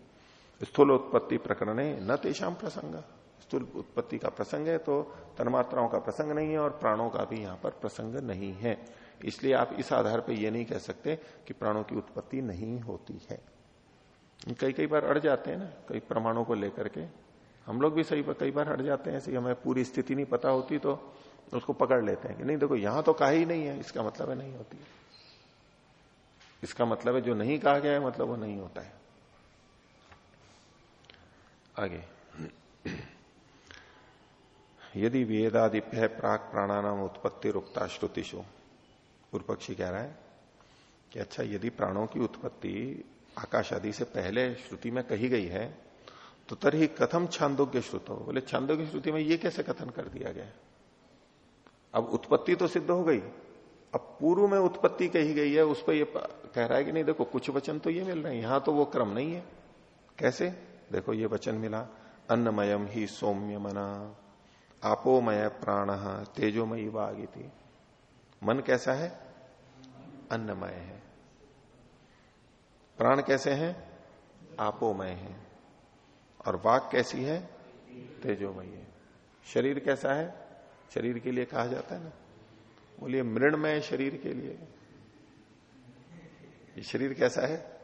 स्थूल उत्पत्ति प्रकरण है न तेषाम प्रसंग। स्थूल उत्पत्ति का प्रसंग है तो तन्मात्राओं का प्रसंग नहीं है और प्राणों का भी यहाँ पर प्रसंग नहीं है। इसलिए आप इस आधार पर यह नहीं कह सकते कि प्राणों की उत्पत्ति नहीं होती है। कई कई बार अड़ जाते हैं ना, कई प्रमाणों को लेकर के। हम लोग भी सही पर कई बार अड़ जाते हैं, ऐसे हमें पूरी स्थिति नहीं पता होती तो उसको पकड़ लेते हैं कि नहीं, देखो, यहाँ तो कहा ही नहीं है, इसका मतलब है नहीं होती है। इसका मतलब है जो नहीं कहा गया है मतलब वो नहीं होता है। आगे। यदि वेदादिप्य प्राक प्राणानाम उत्पत्ति रुकता श्रुतिशु पूर्व पक्षी कह रहा है कि अच्छा यदि प्राणों की उत्पत्ति आकाश आदि से पहले श्रुति में कही गई है तो तरही कथम छांदोग्य श्रुत? बोले, छांदोग्य श्रुति में ये कैसे कथन कर दिया गया? अब उत्पत्ति तो सिद्ध हो गई। अब पूर्व में उत्पत्ति कही गई है, उस पर यह कह रहा है कि नहीं, देखो, कुछ वचन तो ये मिल रहे हैं, यहाँ तो वो क्रम नहीं है। कैसे? देखो, ये वचन मिला अन्नमयम ही सौम्य मना आपोमय प्राण, तेजोमयी वागिति मन कैसा है? अन्नमय है। प्राण कैसे हैं? आपोमय है। और वाक कैसी है? तेजोमय है। शरीर कैसा है? शरीर के लिए कहा जाता है ना? बोलिए, मृणमय शरीर के लिए। ये शरीर कैसा है?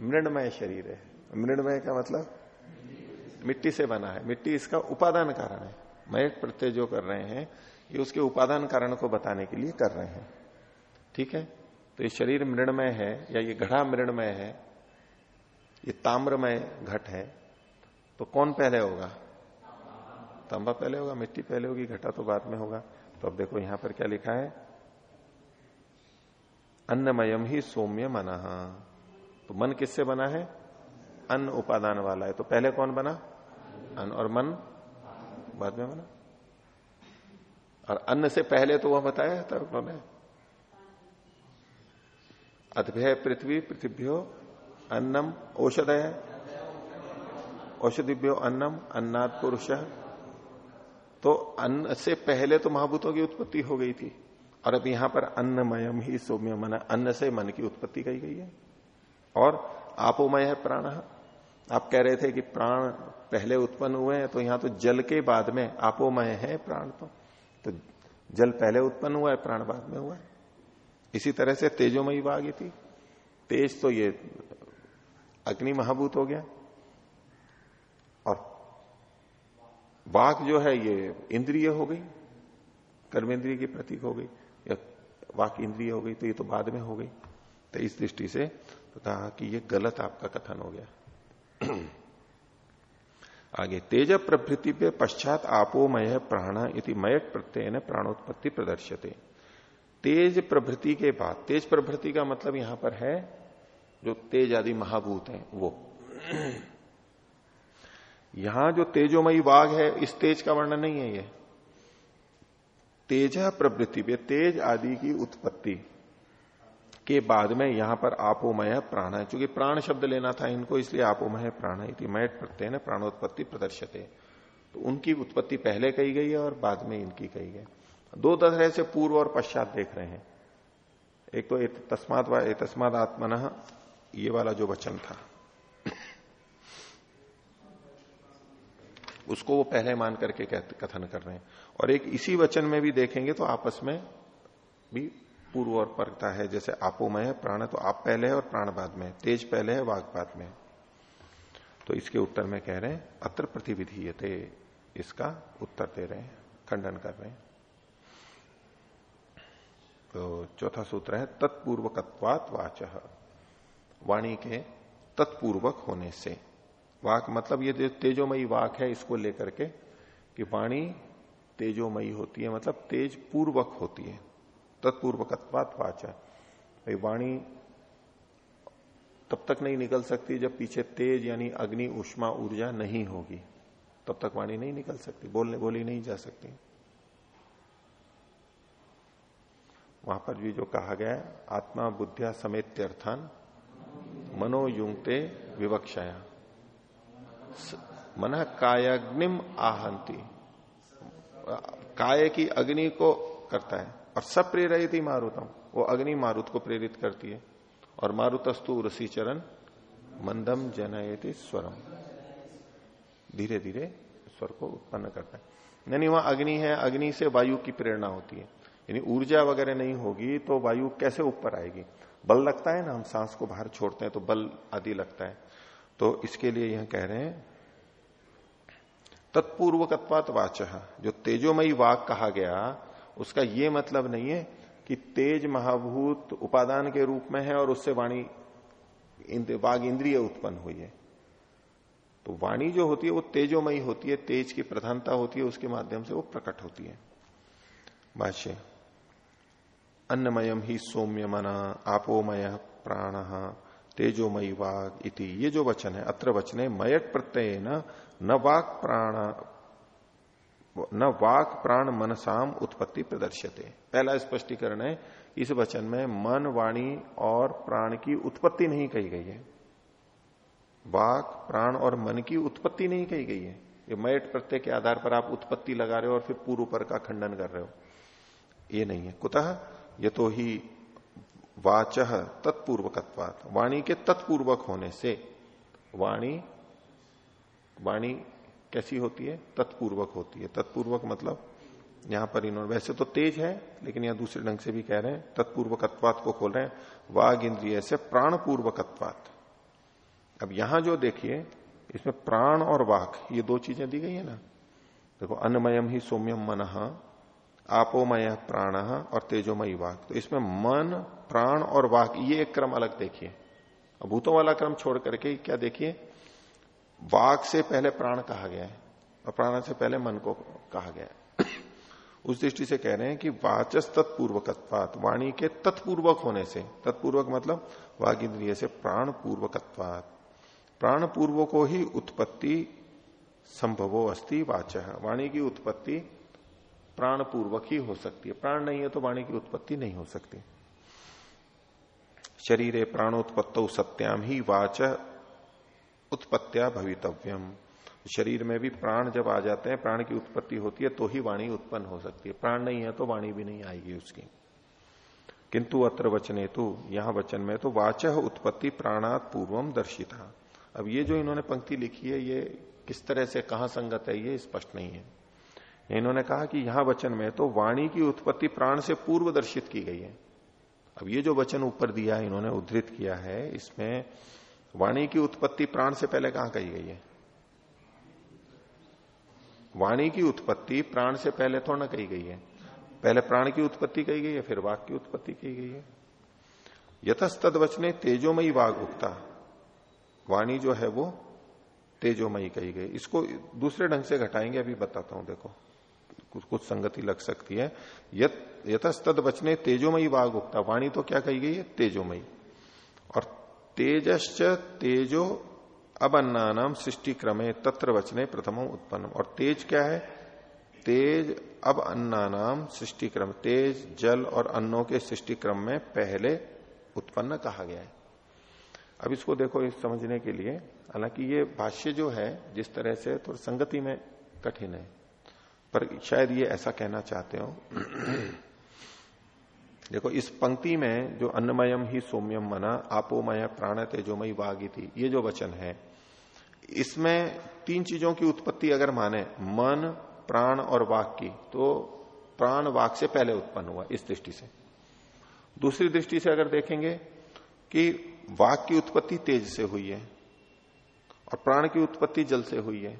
मृणमय शरीर है। मृणमय का मतलब मिट्टी से बना है। मिट्टी इसका उपादान कारण है। मयक प्रत्यय जो कर रहे हैं, ये उसके उपादान कारण को बताने के लिए कर रहे हैं। ठीक है? तो ये शरीर मृणमय है, या ये घड़ा मृणमय है, ये ताम्रमय घट है तो कौन पहले होगा? तांबा पहले होगा, मिट्टी पहले होगी, घटा तो बाद में होगा। तो अब देखो यहाँ पर क्या लिखा है? अन्नमयम ही सौम्य मना। तो मन किससे बना है? अन्न उपादान वाला है। तो पहले कौन बना? अन्न। और मन? बाद में बना। और अन्न से पहले तो वह बताया था उन्होंने अद्भय पृथ्वी पृथ्व्यो अन्नम औषधय। औषधिभ्यो अन्नम अन्नाद पुरुष। तो अन्न से पहले तो महाभूतों की उत्पत्ति हो गई थी। और अब यहाँ पर अन्नमयम ही सौम्य मन, अन्न से मन की उत्पत्ति कही गई है। और आपोमय है प्राण। आप कह रहे थे कि प्राण पहले उत्पन्न हुए हैं तो यहाँ तो जल के बाद में आपोमय है प्राण तो। तो जल पहले उत्पन्न हुआ है, प्राण बाद में हुआ है। इसी तरह से तेजोमयी वाग थी। तेज तो ये अग्नि महाभूत हो गया। और वाक जो है, ये इंद्रिय हो गई, कर्मेंद्रिय की प्रतीक हो गई, या वाक इंद्रिय हो गई तो ये तो बाद में हो गई। तो इस दृष्टि से तो कहा कि ये गलत आपका कथन हो गया। आगे, तेज प्रभृति पे पश्चात आपोमय प्राण इति मयक प्रत्यय ने प्राणोत्पत्ति प्रदर्शते तेज प्रभृति के बाद, तेज प्रभृति का मतलब यहाँ पर है, जो तेज आदि महाभूत हैं, वो। यहाँ जो तेजोमयी वाघ है, इस तेज का वर्णन नहीं है ये। तेज प्रवृत्ति पे, तेज आदि की उत्पत्ति। के बाद में यहाँ पर आपोमय प्राण है। चूँकि प्राण शब्द लेना था इनको, इसलिए आपोमय प्राण है। मैट प्रत्यय ने प्राणोत्पत्ति प्रदर्शते। तो उनकी उत्पत्ति पहले कही गई है और बाद में इनकी कही गई। दो तरह से पूर्व और पश्चात देख रहे हैं। एक तो तस्मात व तस्मात आत्मन, ये वाला जो वचन था। उसको वो पहले मान करके कथन कर रहे हैं। और एक इसी वचन में भी देखेंगे तो आपस में भी पूर्व और परता है, जैसे आपोमय है, प्राण तो आप पहले है और प्राण बाद में तेज पहले है वाघ बाद में तो इसके उत्तर में कह रहे हैं, अत्र प्रतिविधि थे इसका उत्तर दे रहे हैं, खंडन कर रहे हैं। तो चौथा सूत्र है, तत्पूर्वकत्वात वाच। वाणी के तत्पूर्वक होने से। वाक मतलब ये तेजोमयी वाक है, इसको लेकर के कि वाणी तेजोमयी होती है मतलब तेज पूर्वक होती है। तत्पूर्वकत्वात वाणी तब तक नहीं निकल सकती जब पीछे तेज यानी अग्नि, उष्मा, ऊर्जा नहीं होगी। तब तक वाणी नहीं निकल सकती, बोलने, बोली नहीं जा सकती। वहाँ पर भी जो कहा गया, आत्मा, बुद्धिया समेत अर्थान मनोयुंगते विवक्षाया। मन कायाग्निम आहंती काय की अग्नि को करता है। और सब प्रेरित ही मारुतम। वो अग्नि मारुत को प्रेरित करती है। और मारुतस्तु ऋषि चरण, मंदम जनयति स्वरम। धीरे धीरे स्वर को उत्पन्न करता है। यानी वहाँ अग्नि है, अग्नि से वायु की प्रेरणा होती है। यानी ऊर्जा वगैरह नहीं होगी तो वायु कैसे ऊपर आएगी? बल लगता है ना, हम सांस को बाहर छोड़ते हैं तो बल आदि लगता है। तो इसके लिए यह कह रहे हैं, तत्पूर्वकत्वात वाच, जो तेजोमयी वाक कहा गया उसका ये मतलब नहीं है कि तेज महाभूत उपादान के रूप में है और उससे वाणी वाग इंद्रिय उत्पन्न हुई है। तो वाणी जो होती है वो तेजोमयी होती है, तेज की प्रधानता होती है, उसके माध्यम से वो प्रकट होती है। भाष्य अन्नमयम ही सौम्य मना आपोमय प्राण, तेजोमयी वाग इति। ये जो वचन है, अत्र वचने मयट प्रत्यय न वाक प्राण न वाक प्राण मनसाम उत्पत्ति प्रदर्शते पहला स्पष्टीकरण है, इस वचन में मन, वाणी और प्राण की उत्पत्ति नहीं कही गई है। वाक, प्राण और मन की उत्पत्ति नहीं कही गई है। ये मैट प्रत्यय के आधार पर आप उत्पत्ति लगा रहे हो और फिर पूर्व पर का खंडन कर रहे हो। ये नहीं है। कुतः? ये तो ही वाच तत्पूर्वकत्वात। वाणी के तत्पूर्वक होने से। वाणी वाणी कैसी होती है? तत्पूर्वक होती है। तत्पूर्वक मतलब यहाँ पर इन्होंने वैसे तो तेज है, लेकिन यहाँ दूसरे ढंग से भी कह रहे हैं, तत्पूर्वकत्वात को खोल रहे हैं। वाघ इंद्रिय से प्राण अब यहाँ जो देखिए, इसमें प्राण और वाक, ये दो चीज़ें दी गई है ना? देखो अन्नमयम ही सौम्यम मन, आपोमय प्राण और तेजोमयी वाक। तो इसमें मन, प्राण और वाक, ये एक क्रम अलग देखिए। भूतों वाला क्रम छोड़ करके क्या देखिए? वाक से पहले प्राण कहा गया है और प्राण से पहले मन को कहा गया है। उस दृष्टि से कह रहे हैं कि वाचस तत्पूर्वकत्वात, वाणी के तत्पूर्वक होने से, तत्पूर्वक मतलब वाग इंद्रिय से प्राण पूर्वकत्वात प्राण पूर्व को ही उत्पत्ति संभवो अस्ति वाच। वाणी की उत्पत्ति प्राण पूर्वक ही हो सकती है। प्राण नहीं है तो वाणी की उत्पत्ति नहीं हो सकती। शरीर प्राणोत्पत्तो सत्याम ही वाच उत्पत्तिया भवितव्यम। शरीर में भी प्राण जब आ जाते हैं, प्राण की उत्पत्ति होती है तो ही वाणी उत्पन्न हो सकती है। प्राण नहीं है तो वाणी भी नहीं आएगी उसकी। किंतु अत्र वचने तो यहाँ वचन में तो वाच उत्पत्ति प्राणात पूर्वम दर्शिता। अब ये जो इन्होंने पंक्ति लिखी है, ये किस तरह से, कहा संगत है, ये स्पष्ट नहीं है। इन्होंने कहा कि यहाँ वचन में तो वाणी की उत्पत्ति प्राण से पूर्व दर्शित की गई है। अब ये जो वचन ऊपर दिया इन्होंने उद्धृत किया है, इसमें वाणी की उत्पत्ति प्राण से पहले कहाँ कही गई है? वाणी की उत्पत्ति प्राण से पहले थोड़ा कही गई है। पहले प्राण की उत्पत्ति कही गई है, फिर वाक की उत्पत्ति कही गई है। यथस्तद वचने तेजोमयी वाग उगता वाणी जो है वो तेजोमयी कही गई। इसको दूसरे ढंग से घटाएँगे, अभी बताता हूँ, देखो। कुछ कुछ संगति लग सकती है। यथस्तद वचने तेजोमयी वाग उगता वाणी तो क्या कही गई है? तेजोमयी। और तेजश्च तेजो अब अन्ना सृष्टि क्रमे तत्र वचने प्रथम उत्पन्न और तेज क्या है? तेज अब अन्ना नाम सृष्टि क्रम तेज, जल और अन्नों के सृष्टि क्रम में पहले उत्पन्न कहा गया है। अब इसको देखो इस समझने के लिए। हालाँकि ये भाष्य जो है, जिस तरह से तो संगति में कठिन है, पर शायद ये ऐसा कहना चाहते हो। देखो, इस पंक्ति में जो अन्नमयम ही सौम्यम मना, आपोमय प्राण तेजोमयी वागी थी ये जो वचन है, इसमें तीन चीज़ों की उत्पत्ति अगर माने, मन, प्राण और वाक की तो प्राण वाक से पहले उत्पन्न हुआ, इस दृष्टि से। दूसरी दृष्टि से अगर देखेंगे, कि वाक की उत्पत्ति तेज से हुई है, और प्राण की उत्पत्ति जल से हुई है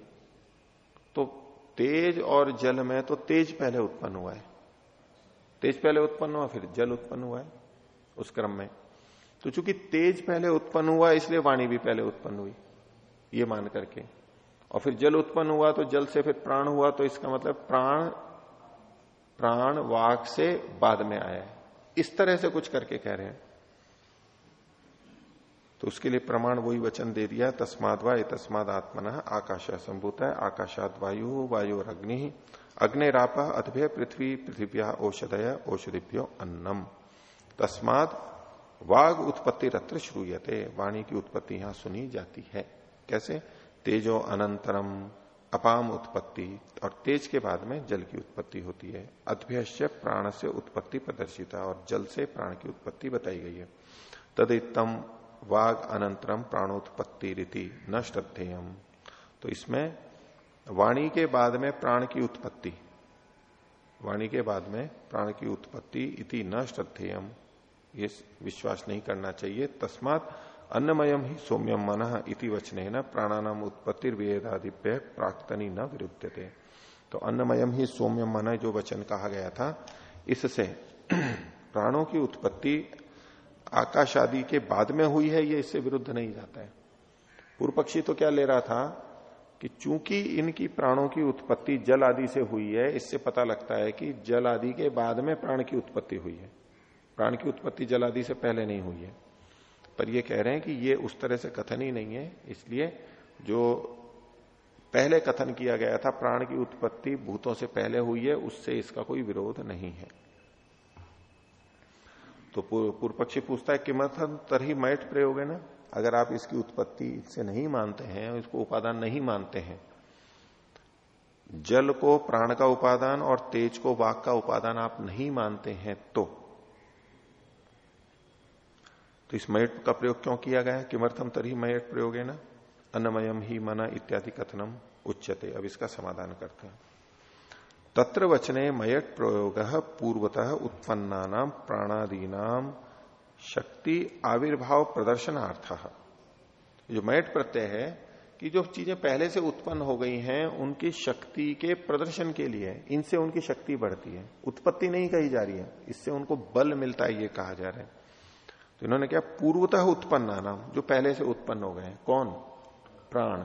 तो तेज और जल में तो तेज पहले उत्पन्न हुआ है। तेज पहले उत्पन्न हुआ, फिर जल उत्पन्न हुआ है उस क्रम में। तो चूँकि तेज पहले उत्पन्न हुआ, इसलिए वाणी भी पहले उत्पन्न हुई, ये मान करके। और फिर जल उत्पन्न हुआ तो जल से फिर प्राण हुआ तो इसका मतलब प्राण प्राण वाक से बाद में आया है। इस तरह से कुछ करके कह रहे हैं। तो उसके लिए प्रमाण वही वचन दे दिया तस्माद वा तस्माद आत्मना आकाश संभूत है आकाशात वायु वायु अग्नि अग्निराप अथभ्य पृथ्वी पृथ्व्या औषधय औषधिभ्यो अन्नम। तस्माद वाग उत्पत्ति रत्र श्रूयते। वाणी की उत्पत्ति यहाँ सुनी जाती है। कैसे? तेजो अनंतरम अपाम उत्पत्ति और तेज के बाद में जल की उत्पत्ति होती है। अभ्यश्य प्राण से उत्पत्ति प्रदर्शिता और जल से प्राण की उत्पत्ति बताई गई है। तदितम वाग अनंतरम प्राणोत्पत्ति रीति न श्रद्धेयम। तो इसमें वाणी के बाद में प्राण की उत्पत्ति। वाणी के बाद में प्राण की उत्पत्ति इति न श्रद्धेयम। ये विश्वास नहीं करना चाहिए। तस्मात अन्नमयम ही सौम्यम मन इति वचने न प्राणानाम उत्पत्ति वेदादिप्य प्राक्तनी न विरुद्ध तो अन्नमयम ही सौम्यम मन जो वचन कहा गया था, इससे प्राणों की उत्पत्ति आकाश आदि के बाद में हुई है, ये इससे विरुद्ध नहीं जाता है। पूर्व पक्षी तो क्या ले रहा था? कि चूँकि इनकी प्राणों की उत्पत्ति जल आदि से हुई है, इससे पता लगता है कि जल आदि के बाद में प्राण की उत्पत्ति हुई है। प्राण की उत्पत्ति जल आदि से पहले नहीं हुई है। पर ये कह रहे हैं कि ये उस तरह से कथन ही नहीं है। इसलिए जो पहले कथन किया गया था, प्राण की उत्पत्ति भूतों से पहले हुई है, उससे इसका कोई विरोध नहीं है। तो पूर्व पक्षी पूछता है किमर्थन तरही मैट प्रयोग है ना अगर आप इसकी उत्पत्ति इससे नहीं मानते हैं, इसको उपादान नहीं मानते हैं, जल को, प्राण का उपादान और तेज को, वाक का उपादान आप नहीं मानते हैं तो। तो इस मयट का प्रयोग क्यों किया गया किमर्थम तरी मयट प्रयोग है ना? अन्नमयम ही मना इत्यादि कथनम उच्चते अब इसका समाधान करते हैं। तत्र वचने मयट प्रयोग पूर्वतः उत्पन्ना प्राणादीनाम शक्ति आविर्भाव प्रदर्शनार्थ। जो मैट प्रत्यय है कि जो चीज़ें पहले से उत्पन्न हो गई हैं, उनकी शक्ति के प्रदर्शन के लिए, इनसे उनकी शक्ति बढ़ती है। उत्पत्ति नहीं कही जा रही है, इससे उनको बल मिलता है, ये कहा जा रहा है। तो इन्होंने क्या, पूर्वतः उत्पन्न नाम, जो पहले से उत्पन्न हो गए हैं, कौन? प्राण।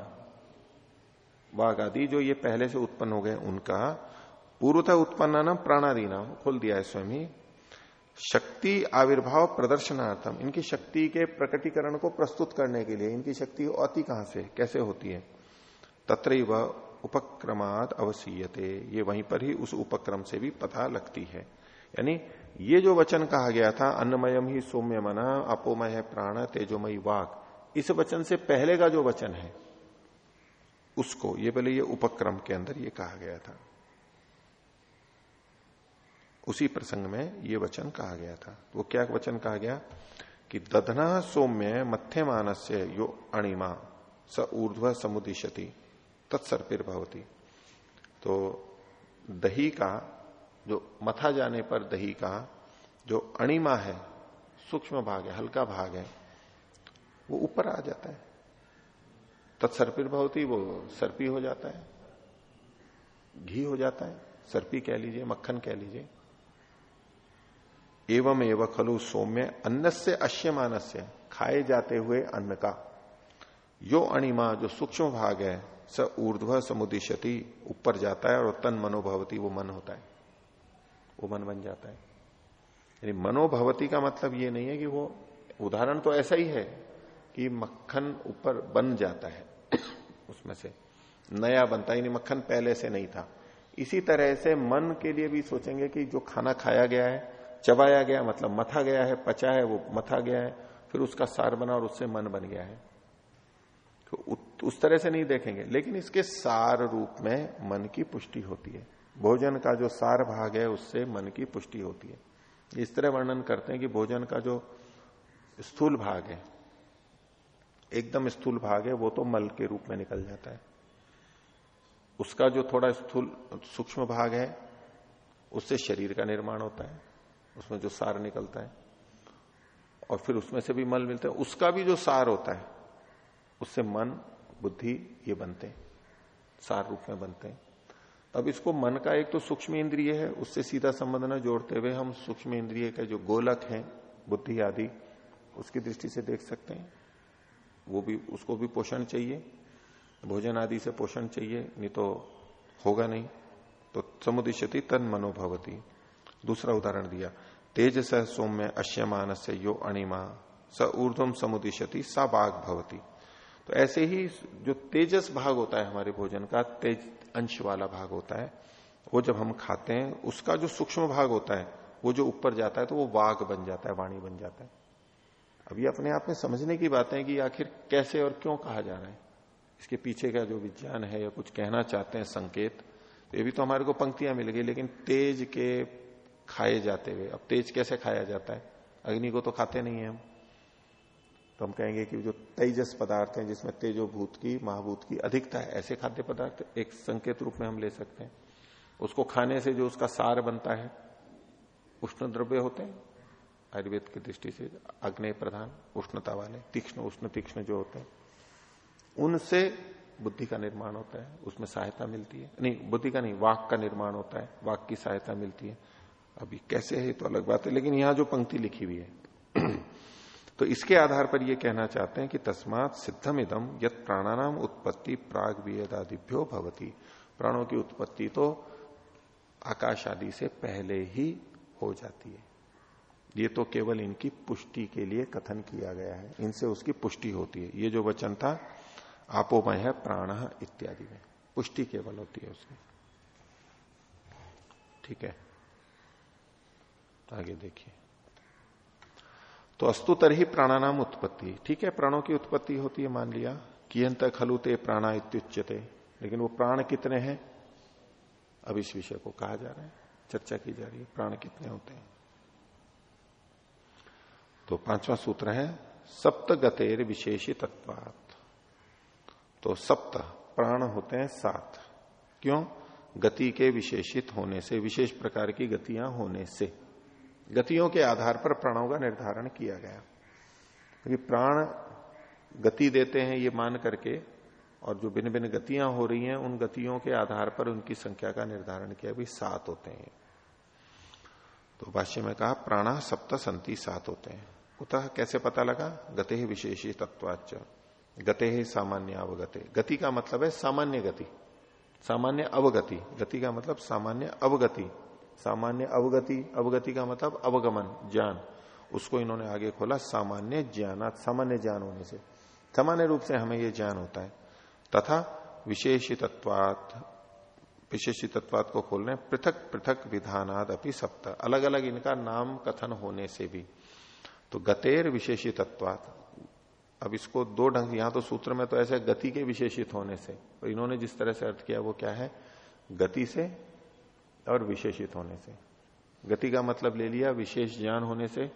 वाघ आदि जो ये पहले से उत्पन्न हो गए उनका पूर्वतः उत्पन्न नाम प्राणादि नाम खोल दिया है स्वयं शक्ति आविर्भाव प्रदर्शनार्थम, इनकी शक्ति के प्रकटीकरण को प्रस्तुत करने के लिए इनकी शक्ति अति कहाँ से, कैसे होती है? तत्र उपक्रमात अवसीयते, ये वहीं पर ही उस उपक्रम से भी पता लगती है। यानी, ये जो वचन कहा गया था अन्नमयम ही सौम्य मना अपोमय प्राण, तेजोमयी वाक, इस वचन से पहले का जो वचन है, उसको, ये पहले ये उपक्रम के अंदर ये कहा गया था। उसी प्रसंग में ये वचन कहा गया था। वो क्या वचन कहा गया? कि दधना सौम्य मध्य मानस्य यो अणिमा, स ऊर्ध्व समुदिशति तत्सर्पिर भवती। तो दही का, जो मथा जाने पर दही का जो अणिमा है, सूक्ष्म भाग है, हल्का भाग है, वो ऊपर आ जाता है। तत्सर्पिर भवती, वो सर्पी हो जाता है, घी हो जाता है, सर्पी कह लीजिए, मक्खन कह लीजिए। एवं एवं खलु सौम्य अन्न से अश्य मानस्य खाए जाते हुए अन्न का। यो अणिमा जो सूक्ष्म भाग है, स ऊर्ध्व समुदिशति, ऊपर जाता है और तन मनोभवती वो मन होता है। वो मन बन जाता है। यानी मनोभवती का मतलब ये नहीं है कि वो, उदाहरण तो ऐसा ही है कि मक्खन ऊपर बन जाता है, उसमें से। नया बनता ही मक्खन पहले से नहीं था। इसी तरह से मन के लिए भी सोचेंगे कि जो खाना खाया गया है चबाया गया मतलब मथा गया है, पचा है, वो मथा गया है, फिर उसका सार बना और उससे मन बन गया है। तो उस तरह से नहीं देखेंगे। लेकिन इसके सार रूप में मन की पुष्टि होती है। भोजन का जो सार भाग है, उससे मन की पुष्टि होती है। इस तरह वर्णन करते हैं कि भोजन का जो स्थूल भाग है, एकदम स्थूल भाग है, वो तो मल के रूप में निकल जाता है। उसका जो थोड़ा स्थूल, सूक्ष्म भाग है, उससे शरीर का निर्माण होता है। उसमें जो सार निकलता है, और फिर उसमें से भी मल मिलता है। उसका भी जो सार होता है, उससे मन, बुद्धि ये बनते हैं, सार रूप में बनते हैं। अब इसको मन का एक तो सूक्ष्म इंद्रिय है, उससे सीधा संबंध न जोड़ते हुए हम सूक्ष्म इंद्रिय का जो गोलक है, बुद्धि आदि, उसकी दृष्टि से देख सकते हैं। वो भी, उसको भी पोषण चाहिए, भोजन आदि से पोषण चाहिए, नहीं तो होगा नहीं। तो समुदिशति तन मनोभवती दूसरा उदाहरण दिया। तेज स सौम्य अश्यमान से यो अणिमा, स ऊर्धम समुदिशति सा बाघ भवती। तो ऐसे ही जो तेजस भाग होता है हमारे भोजन का, तेज अंश वाला भाग होता है, वो जब हम खाते हैं, उसका जो सूक्ष्म भाग होता है, वो जो ऊपर जाता है तो वो वाघ बन जाता है, वाणी बन जाता है। ये अपने आप में समझने की बात है कि आखिर कैसे और क्यों कहा जा रहा है। इसके पीछे का जो विज्ञान है या कुछ कहना चाहते हैं संकेत ये भी तो हमारे को पंक्तियाँ मिल गई, लेकिन तेज के खाए जाते हुए। अब तेज कैसे खाया जाता है? अग्नि को तो खाते नहीं है हम। तो हम कहेंगे कि जो तेजस पदार्थ हैं, जिसमें तेजो भूत की, महाभूत की अधिकता है, ऐसे खाद्य पदार्थ एक संकेत रूप में हम ले सकते हैं। उसको खाने से जो उसका सार बनता है उष्ण द्रव्य होते हैं, आयुर्वेद की दृष्टि से अग्नि प्रधान, उष्णता वाले, तीक्ष्ण, उष्ण तीक्ष्ण जो होते हैं, उनसे बुद्धि का निर्माण होता है, उसमें सहायता मिलती है। नहीं, बुद्धि का नहीं, वाक का निर्माण होता है, वाक की सहायता मिलती है। अभी कैसे है तो अलग बात है, लेकिन यहाँ जो पंक्ति लिखी हुई है। तो इसके आधार पर यह कहना चाहते हैं कि तस्मात सिद्धम इदम यद प्राणानाम उत्पत्ति प्राग वियदादिभ्यो भवती। प्राणों की उत्पत्ति तो आकाश आदि से पहले ही हो जाती है। ये तो केवल इनकी पुष्टि के लिए कथन किया गया है। इनसे उसकी पुष्टि होती है। ये जो वचन था, आपोमय है, प्राण इत्यादि में। पुष्टि केवल होती है उसकी। ठीक है? आगे देखिए। तो अस्तुतर ही प्राणानाम उत्पत्ति। ठीक है, प्राणों की उत्पत्ति होती है, मान लिया। कियंत खलुते प्राणा इत्युच्यते। लेकिन वो प्राण कितने हैं? अब इस विषय को कहा जा रहा है। चर्चा की जा रही है, प्राण कितने होते हैं? तो पांचवा सूत्र है सप्त गतेर विशेषी तत्वात। तो सप्त प्राण होते हैं, सात। क्यों? गति के विशेषित होने से, विशेष प्रकार की गतियाँ होने से। गतियों के आधार पर प्राणों का निर्धारण किया गया। क्योंकि प्राण गति देते हैं ये मान करके, और जो भिन्न भिन्न गतियाँ हो रही हैं, उन गतियों के आधार पर उनकी संख्या का निर्धारण किया। भी सात होते हैं। तो भाष्य में कहा, प्राणा सप्त संति सात होते हैं। उतः कैसे पता लगा? गते ही विशेषी तत्वाच गते ही सामान्य अवगते। गति का मतलब है सामान्य गति। सामान्य अवगति। गति का मतलब सामान्य अवगति। सामान्य अवगति अवगति का मतलब अवगमन, ज्ञान। उसको इन्होंने आगे खोला सामान्य ज्ञान सामान्य ज्ञान होने से। सामान्य रूप से हमें यह ज्ञान होता है। तथा विशेषितत्वात विशेषितत्वात को खोलने पृथक पृथक विधानाद अपनी सप्त। अलग अलग इनका नाम कथन होने से भी। तो गतेर विशेषितत्वात। अब इसको दो ढंग, यहाँ तो सूत्र में तो ऐसे गति के विशेषित होने से। और इन्होंने जिस तरह से अर्थ किया, वो क्या है? गति से और विशेषित होने से। गति का मतलब ले लिया विशेष ज्ञान होने से,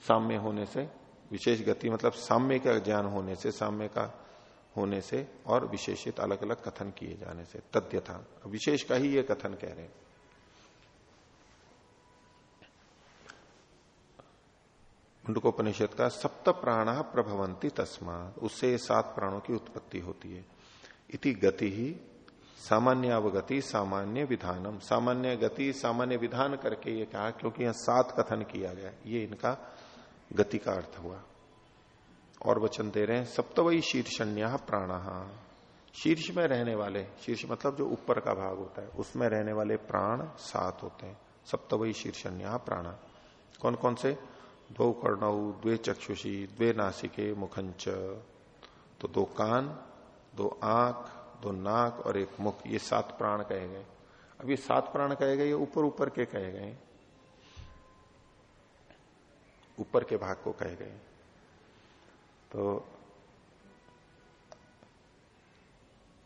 साम्य होने से, विशेष गति मतलब साम्य का ज्ञान होने से, साम्य का होने से और विशेषित अलग अलग कथन किए जाने से तथ्य था विशेष का ही ये कथन कह रहे हैं। मुंडकोपनिषद का सप्त प्राण प्रभवंती तस्मा उससे सात प्राणों की उत्पत्ति होती है। इति गति ही सामान्य अवगति सामान्य विधानम सामान्य गति सामान्य विधान करके ये कहा, क्योंकि यहाँ सात कथन किया गया, ये इनका गति का अर्थ हुआ। और वचन दे रहे हैं सप्तवई शीर्षण्या प्राण। शीर्ष में रहने वाले, शीर्ष मतलब जो ऊपर का भाग होता है, उसमें रहने वाले प्राण सात होते हैं। सप्तवई शीर्षण्या प्राण। कौन कौन से? दो कर्णऊ द्वे चक्षुषी, द्वे नासिके मुखंच तो दो कान, दो आँख दो नाक और एक मुख, ये सात प्राण कहे गए। अब ये सात प्राण कहे गए, ये ऊपर ऊपर के कहे गए। ऊपर के भाग को कहे गए। तो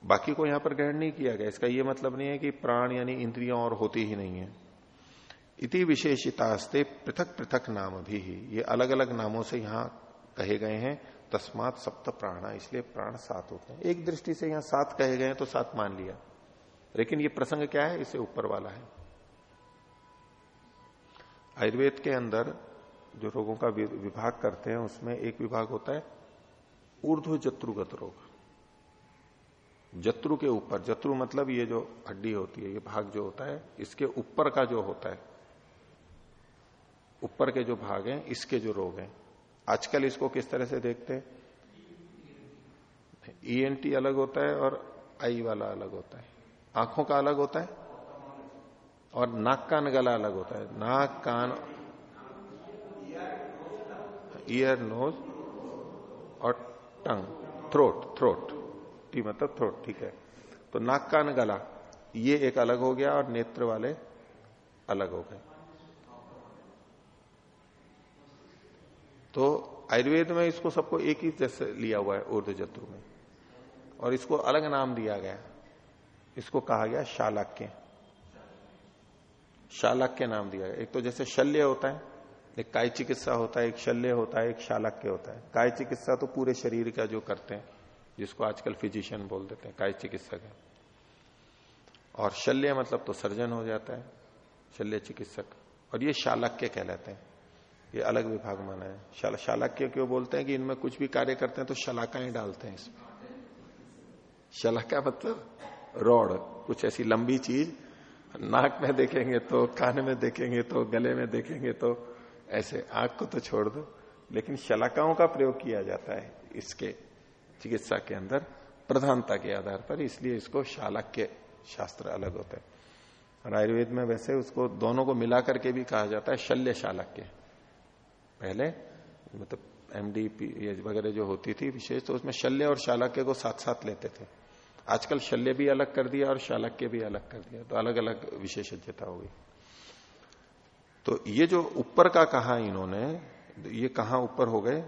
बाकी को यहाँ पर ग्रहण नहीं किया गया। इसका यह मतलब नहीं है कि प्राण यानी इंद्रियाँ और होती ही नहीं है। इति विशेषितास्ते पृथक पृथक नाम भी ही। ये अलग अलग नामों से यहाँ कहे गए हैं। तस्मात सप्त प्राण, इसलिए प्राण सात होते हैं। एक दृष्टि से यहाँ सात कहे गए तो सात मान लिया। लेकिन ये प्रसंग क्या है? इसे ऊपर वाला है। आयुर्वेद के अंदर जो रोगों का विभाग करते हैं, उसमें एक विभाग होता है ऊर्ध्व जत्रुगत रोग। जत्रु के ऊपर जत्रु मतलब ये जो हड्डी होती है, ये भाग जो होता है, इसके ऊपर का जो होता है, ऊपर के जो भाग हैं, इसके जो रोग हैं आजकल इसको किस तरह से देखते हैं? ईएनटी e अलग होता है और आई वाला अलग होता है। आँखों का अलग होता है और नाक कान गला अलग होता है। नाक, कान ईयर नोज़ और टंग थ्रोट थ्रोट टी मतलब थ्रोट ठीक है। तो नाक, कान, गला, ये एक अलग हो गया और नेत्र वाले अलग हो गए। तो आयुर्वेद में इसको सबको एक ही जैसे लिया हुआ है ऊर्ध जत्रु में। और इसको अलग नाम दिया गया इसको कहा गया शालाक्य। शालाक्य नाम दिया गया। एक तो जैसे शल्य होता है, एक काय चिकित्सा होता है, एक शल्य होता है, एक शालाक्य होता है। काय चिकित्सा तो पूरे शरीर का जो करते हैं, जिसको आजकल फिजिशियन बोल देते हैं, काय चिकित्सक है। और शल्य मतलब तो सर्जन हो जाता है, शल्य चिकित्सक। और ये शालाक्य कहलाते हैं। ये अलग विभाग माना है। शाला, शालाक्य क्यों बोलते हैं कि इनमें कुछ भी कार्य करते हैं तो शलाकाएँ डालते हैं इसमें। शलाका मतलब? रॉड, कुछ ऐसी लंबी चीज़, नाक में देखेंगे तो कान में देखेंगे तो गले में देखेंगे तो ऐसे आँख को तो छोड़ दो, लेकिन शलाकाओं का प्रयोग किया जाता है इसके चिकित्सा के अंदर, प्रधानता के आधार पर, इसलिए इसको शालाक्य शास्त्र अलग होता है। और आयुर्वेद में वैसे उसको दोनों को मिलाकर के भी कहा जाता है, शल्य शालक के पहले मतलब एमडी वगैरह जो होती थी, विशेष तो उसमें शल्य और शालक्य को साथ साथ लेते थे। आजकल शल्य भी अलग कर दिया और शालक्य भी अलग कर दिया तो अलग अलग विशेषज्ञता होगी तो ये जो ऊपर का कहा इन्होंने, ये कहा ऊपर हो गए?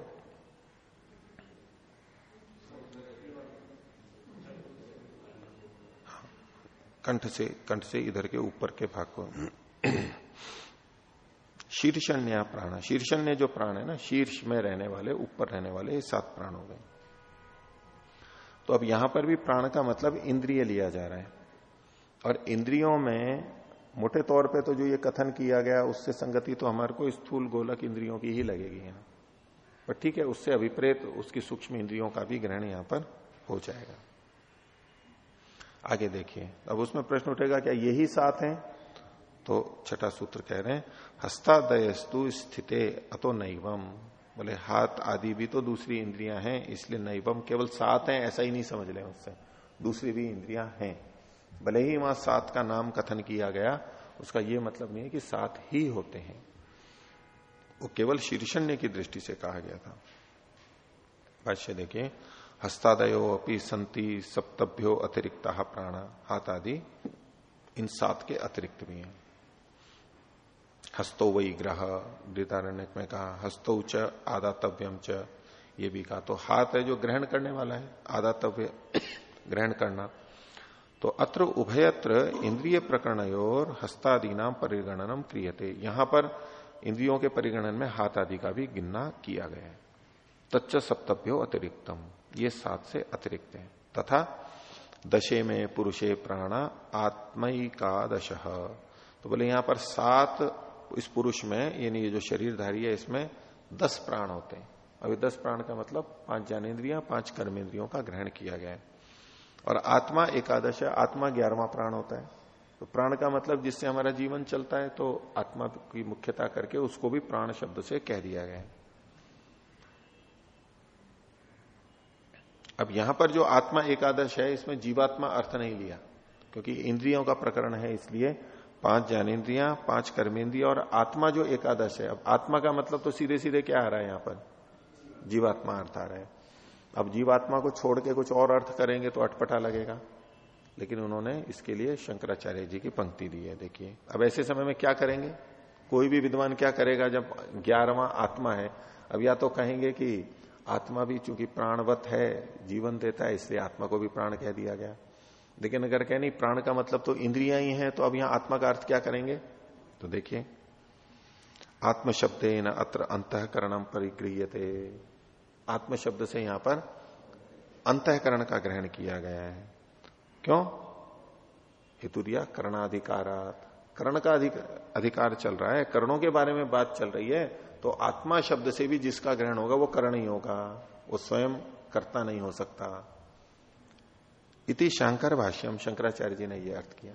कंठ से कंठ से इधर के ऊपर के भाग को। शीर्षण्य प्राण। शीर्षण्य जो प्राण है ना, शीर्ष में रहने वाले, ऊपर रहने वाले, ये सात प्राण हो गए। तो अब यहाँ पर भी प्राण का मतलब इंद्रिय लिया जा रहा है। और इंद्रियों में मोटे तौर पे तो जो ये कथन किया गया, उससे संगति तो हमारे को स्थूल गोलक इंद्रियों की ही लगेगी यहाँ। पर ठीक है, उससे अभिप्रेत, उसकी सूक्ष्म इंद्रियों का भी ग्रहण यहाँ पर हो जाएगा। आगे देखिए। अब उसमें प्रश्न उठेगा, क्या यही साथ हैं? तो छठा सूत्र कह रहे हैं, हस्तादयस्तु स्थिते अतो नैवम। बोले, हाथ आदि भी तो दूसरी इंद्रियाँ हैं, इसलिए नैवम केवल सात हैं, ऐसा ही नहीं समझ लें उससे। दूसरी भी इंद्रियाँ हैं। भले ही वहाँ सात का नाम कथन किया गया, उसका यह मतलब नहीं है कि सात ही होते हैं। वो केवल शीर्षण्य की दृष्टि से कहा गया था। भाष्य देखिए, हस्तादयो अपनी संति सप्तभ्यो अतिरिक्त प्राण। हाथ आदि, इन सात के अतिरिक्त भी हैं। हस्तो वही ग्रह वृदारण्य में कहा, हस्तो च, आदातव्यम च, ये भी कहा। तो हाथ है जो ग्रहण करने वाला है, आदातव्य ग्रहण करना। तो अत्र उभयत्र इंद्रिय प्रकरण और हस्तादि नाम परिगणनम क्रियते। यहाँ पर इंद्रियों के परिगणन में हाथ आदि का भी गिनना किया गया है। तच्च सप्तभ्यो अतिरिक्तम। ये सात से अतिरिक्त है। तथा दशे में पुरुषे प्राणा आत्मयी दश तो बोले, यहाँ पर सात इस पुरुष में, यानी ये जो शरीरधारी है, इसमें दस प्राण होते हैं। अभी दस प्राण का मतलब पाँच ज्ञानेन्द्रिया, पाँच कर्मेंद्रियों का ग्रहण किया गया है। और आत्मा एकादश है, आत्मा ग्यारहवा प्राण होता है। तो प्राण का मतलब जिससे हमारा जीवन चलता है तो आत्मा की मुख्यता करके उसको भी प्राण शब्द से कह दिया गया है। अब यहाँ पर जो आत्मा एकादश है, इसमें जीवात्मा अर्थ नहीं लिया, क्योंकि इंद्रियों का प्रकरण है, इसलिए पाँच ज्ञानेन्द्रिया, पाँच कर्मेंद्रिया और आत्मा जो एकादश है। अब आत्मा का मतलब तो सीधे सीधे क्या आ रहा है यहाँ पर? जीवात्मा अर्थ आ रहा है। अब जीवात्मा को छोड़ के कुछ और अर्थ करेंगे तो अटपटा लगेगा। लेकिन उन्होंने इसके लिए शंकराचार्य जी की पंक्ति दी है, देखिए। अब ऐसे समय में क्या करेंगे? कोई भी विद्वान क्या करेगा जब ग्यारहवा आत्मा है? अब या तो कहेंगे कि आत्मा भी चूँकि प्राणवत है, जीवन देता है, इसलिए आत्मा को भी प्राण कह दिया गया। लेकिन अगर कह नहीं, प्राण का मतलब तो इंद्रिया ही है तो अब यहाँ आत्मा का अर्थ क्या करेंगे? तो देखिए आत्म शब्द न अत्र अंतकरणम परिगृहते आत्म शब्द से यहाँ पर अंतकरण का ग्रहण किया गया है। क्यों? हेतु दिया करणाधिकारात। कर्ण का अधिकार चल रहा है, कर्णों के बारे में बात चल रही है तो आत्मा शब्द से भी जिसका ग्रहण होगा, वो कर्ण ही होगा। वो स्वयं कर्ता नहीं हो सकता। इति शंकर भाष्यम शंकराचार्य जी ने यह अर्थ किया।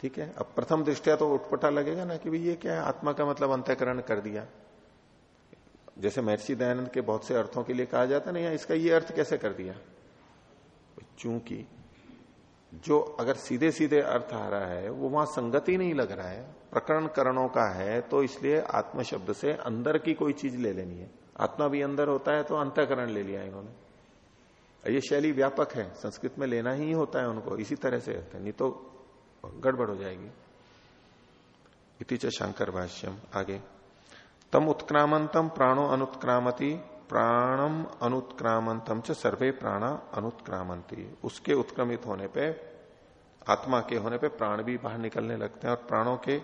ठीक है? अब प्रथम दृष्टिया तो उठपटा लगेगा ना कि भाई ये क्या है? आत्मा का मतलब अंतकरण कर दिया। जैसे महर्षि दयानंद के बहुत से अर्थों के लिए कहा जाता है ना इसका ये अर्थ कैसे कर दिया? चूँकि जो अगर सीधे सीधे अर्थ आ रहा है, वो वहाँ संगति नहीं लग रहा है, प्रकरण करणों का है तो इसलिए आत्म शब्द से अंदर की कोई चीज़ ले लेनी है। आत्मा भी अंदर होता है तो अंतकरण ले लिया इन्होंने। ये शैली व्यापक है, संस्कृत में लेना ही होता है उनको, इसी तरह से, नहीं तो गड़बड़ हो जाएगी। इति शंकर भाष्यम, आगे। तम उत्क्रामंतम प्राणो अनुत्क्रामती, प्राणम अनुत्क्रामंतम च सर्वे प्राण अनुत्क्रामंती उसके उत्क्रमित होने पे, आत्मा के होने पे प्राण भी बाहर निकलने लगते हैं और प्राणों के,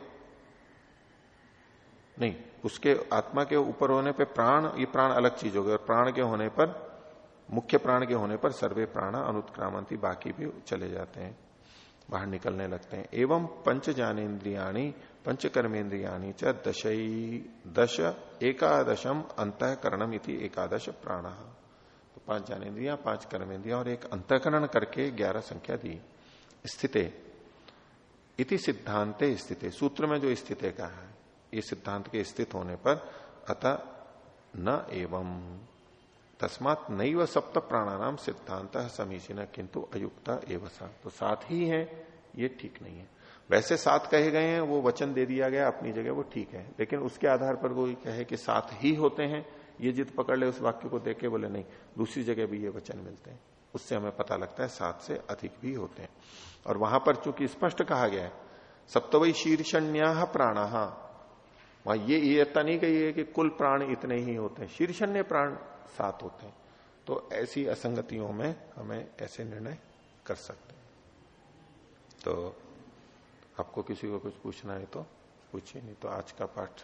नहीं, उसके आत्मा के ऊपर होने पे प्राण, ये प्राण अलग चीज़ हो गई और प्राण के होने पर मुख्य प्राण के होने पर सर्वे प्राण अनुत्क्रामंती बाकी भी चले जाते हैं, बाहर निकलने लगते हैं। एवं पंच ज्ञानेन्द्रियाणी पंच कर्मेन्द्रियाणी च दशई दश एकादशम अंतकरणम इति एकादश प्राण। तो पाँच ज्ञानेन्द्रिया पाँच कर्मेंद्रिया और एक अंतकरण करके ग्यारह संख्या दी। स्थिते। इति सिद्धांते स्थित। सूत्र में जो स्थित का है, ये सिद्धांत के स्थित होने पर अतः न एवं। तस्मात नई व सप्त प्राणानाम सिद्धांत समीचीन किंतु अयुक्ता एवं तो साथ ही है, ये ठीक नहीं है। वैसे सात कहे गए हैं, वो वचन दे दिया गया, अपनी जगह वो ठीक है। लेकिन उसके आधार पर वो कहे कि सात ही होते हैं, ये जिद पकड़ ले उस वाक्य को देखे बोले, नहीं, दूसरी जगह भी ये वचन मिलते हैं। उससे हमें पता लगता है सात से अधिक भी होते हैं। और वहाँ पर चूँकि स्पष्ट कहा गया है सप्तवई शीर्षण्या प्राण। वहाँ ये इतना नहीं कही है कि कुल प्राण इतने ही होते हैं। शीर्षण्य प्राण सात होते हैं। तो ऐसी असंगतियों में हमें ऐसे निर्णय कर सकते हैं। तो आपको किसी को कुछ पूछना है तो पूछिए, नहीं तो आज का पाठ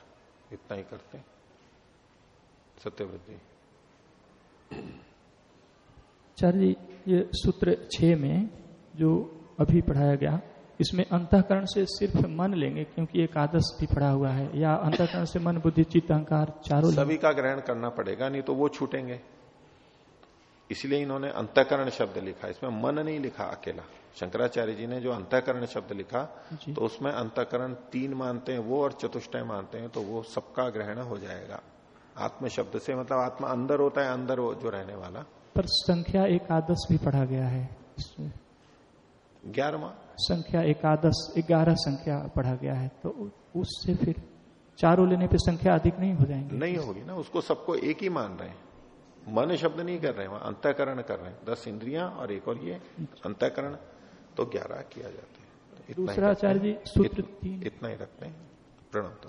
इतना ही करते सत्यव्रत जी। चार जी ये सूत्र छ में जो अभी पढ़ाया गया इसमें अंतकरण से सिर्फ़ मन लेंगे क्योंकि एक आदर्श भी पढ़ा हुआ है। या अंतकरण से मन बुद्धि चित्त अहंकार चारों सभी का ग्रहण करना पड़ेगा नहीं तो वो छूटेंगे। इसलिए इन्होंने अंतकरण शब्द लिखा। इसमें मन नहीं लिखा अकेला। शंकराचार्य जी ने जो अंतकरण शब्द लिखा तो उसमें अंतकरण तीन मानते हैं वो और चतुष्टय मानते हैं तो वो सबका ग्रहण हो जाएगा। आत्म शब्द से मतलब आत्मा अंदर होता है अंदर जो रहने वाला। पर संख्या एकादश भी पढ़ा गया है। ग्यारहवा। संख्या एकादश ग्यारह संख्या पढ़ा गया है तो उससे फिर चारों लेने पे संख्या अधिक नहीं हो जाएँगे। नहीं होगी ना उसको सबको एक ही मान रहे हैं। मन शब्द नहीं कर रहे हैं वहाँ अंतकरण कर रहे हैं। दस इंद्रिया और एक और ये अंतकरण तो ग्यारह किया जाता है। तो दूसरा आचार्य जी सूत्र इतना ही रखते हैं। प्रणाम तो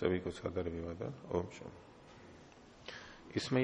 सभी को सदर विवाद। ओम शम इसमें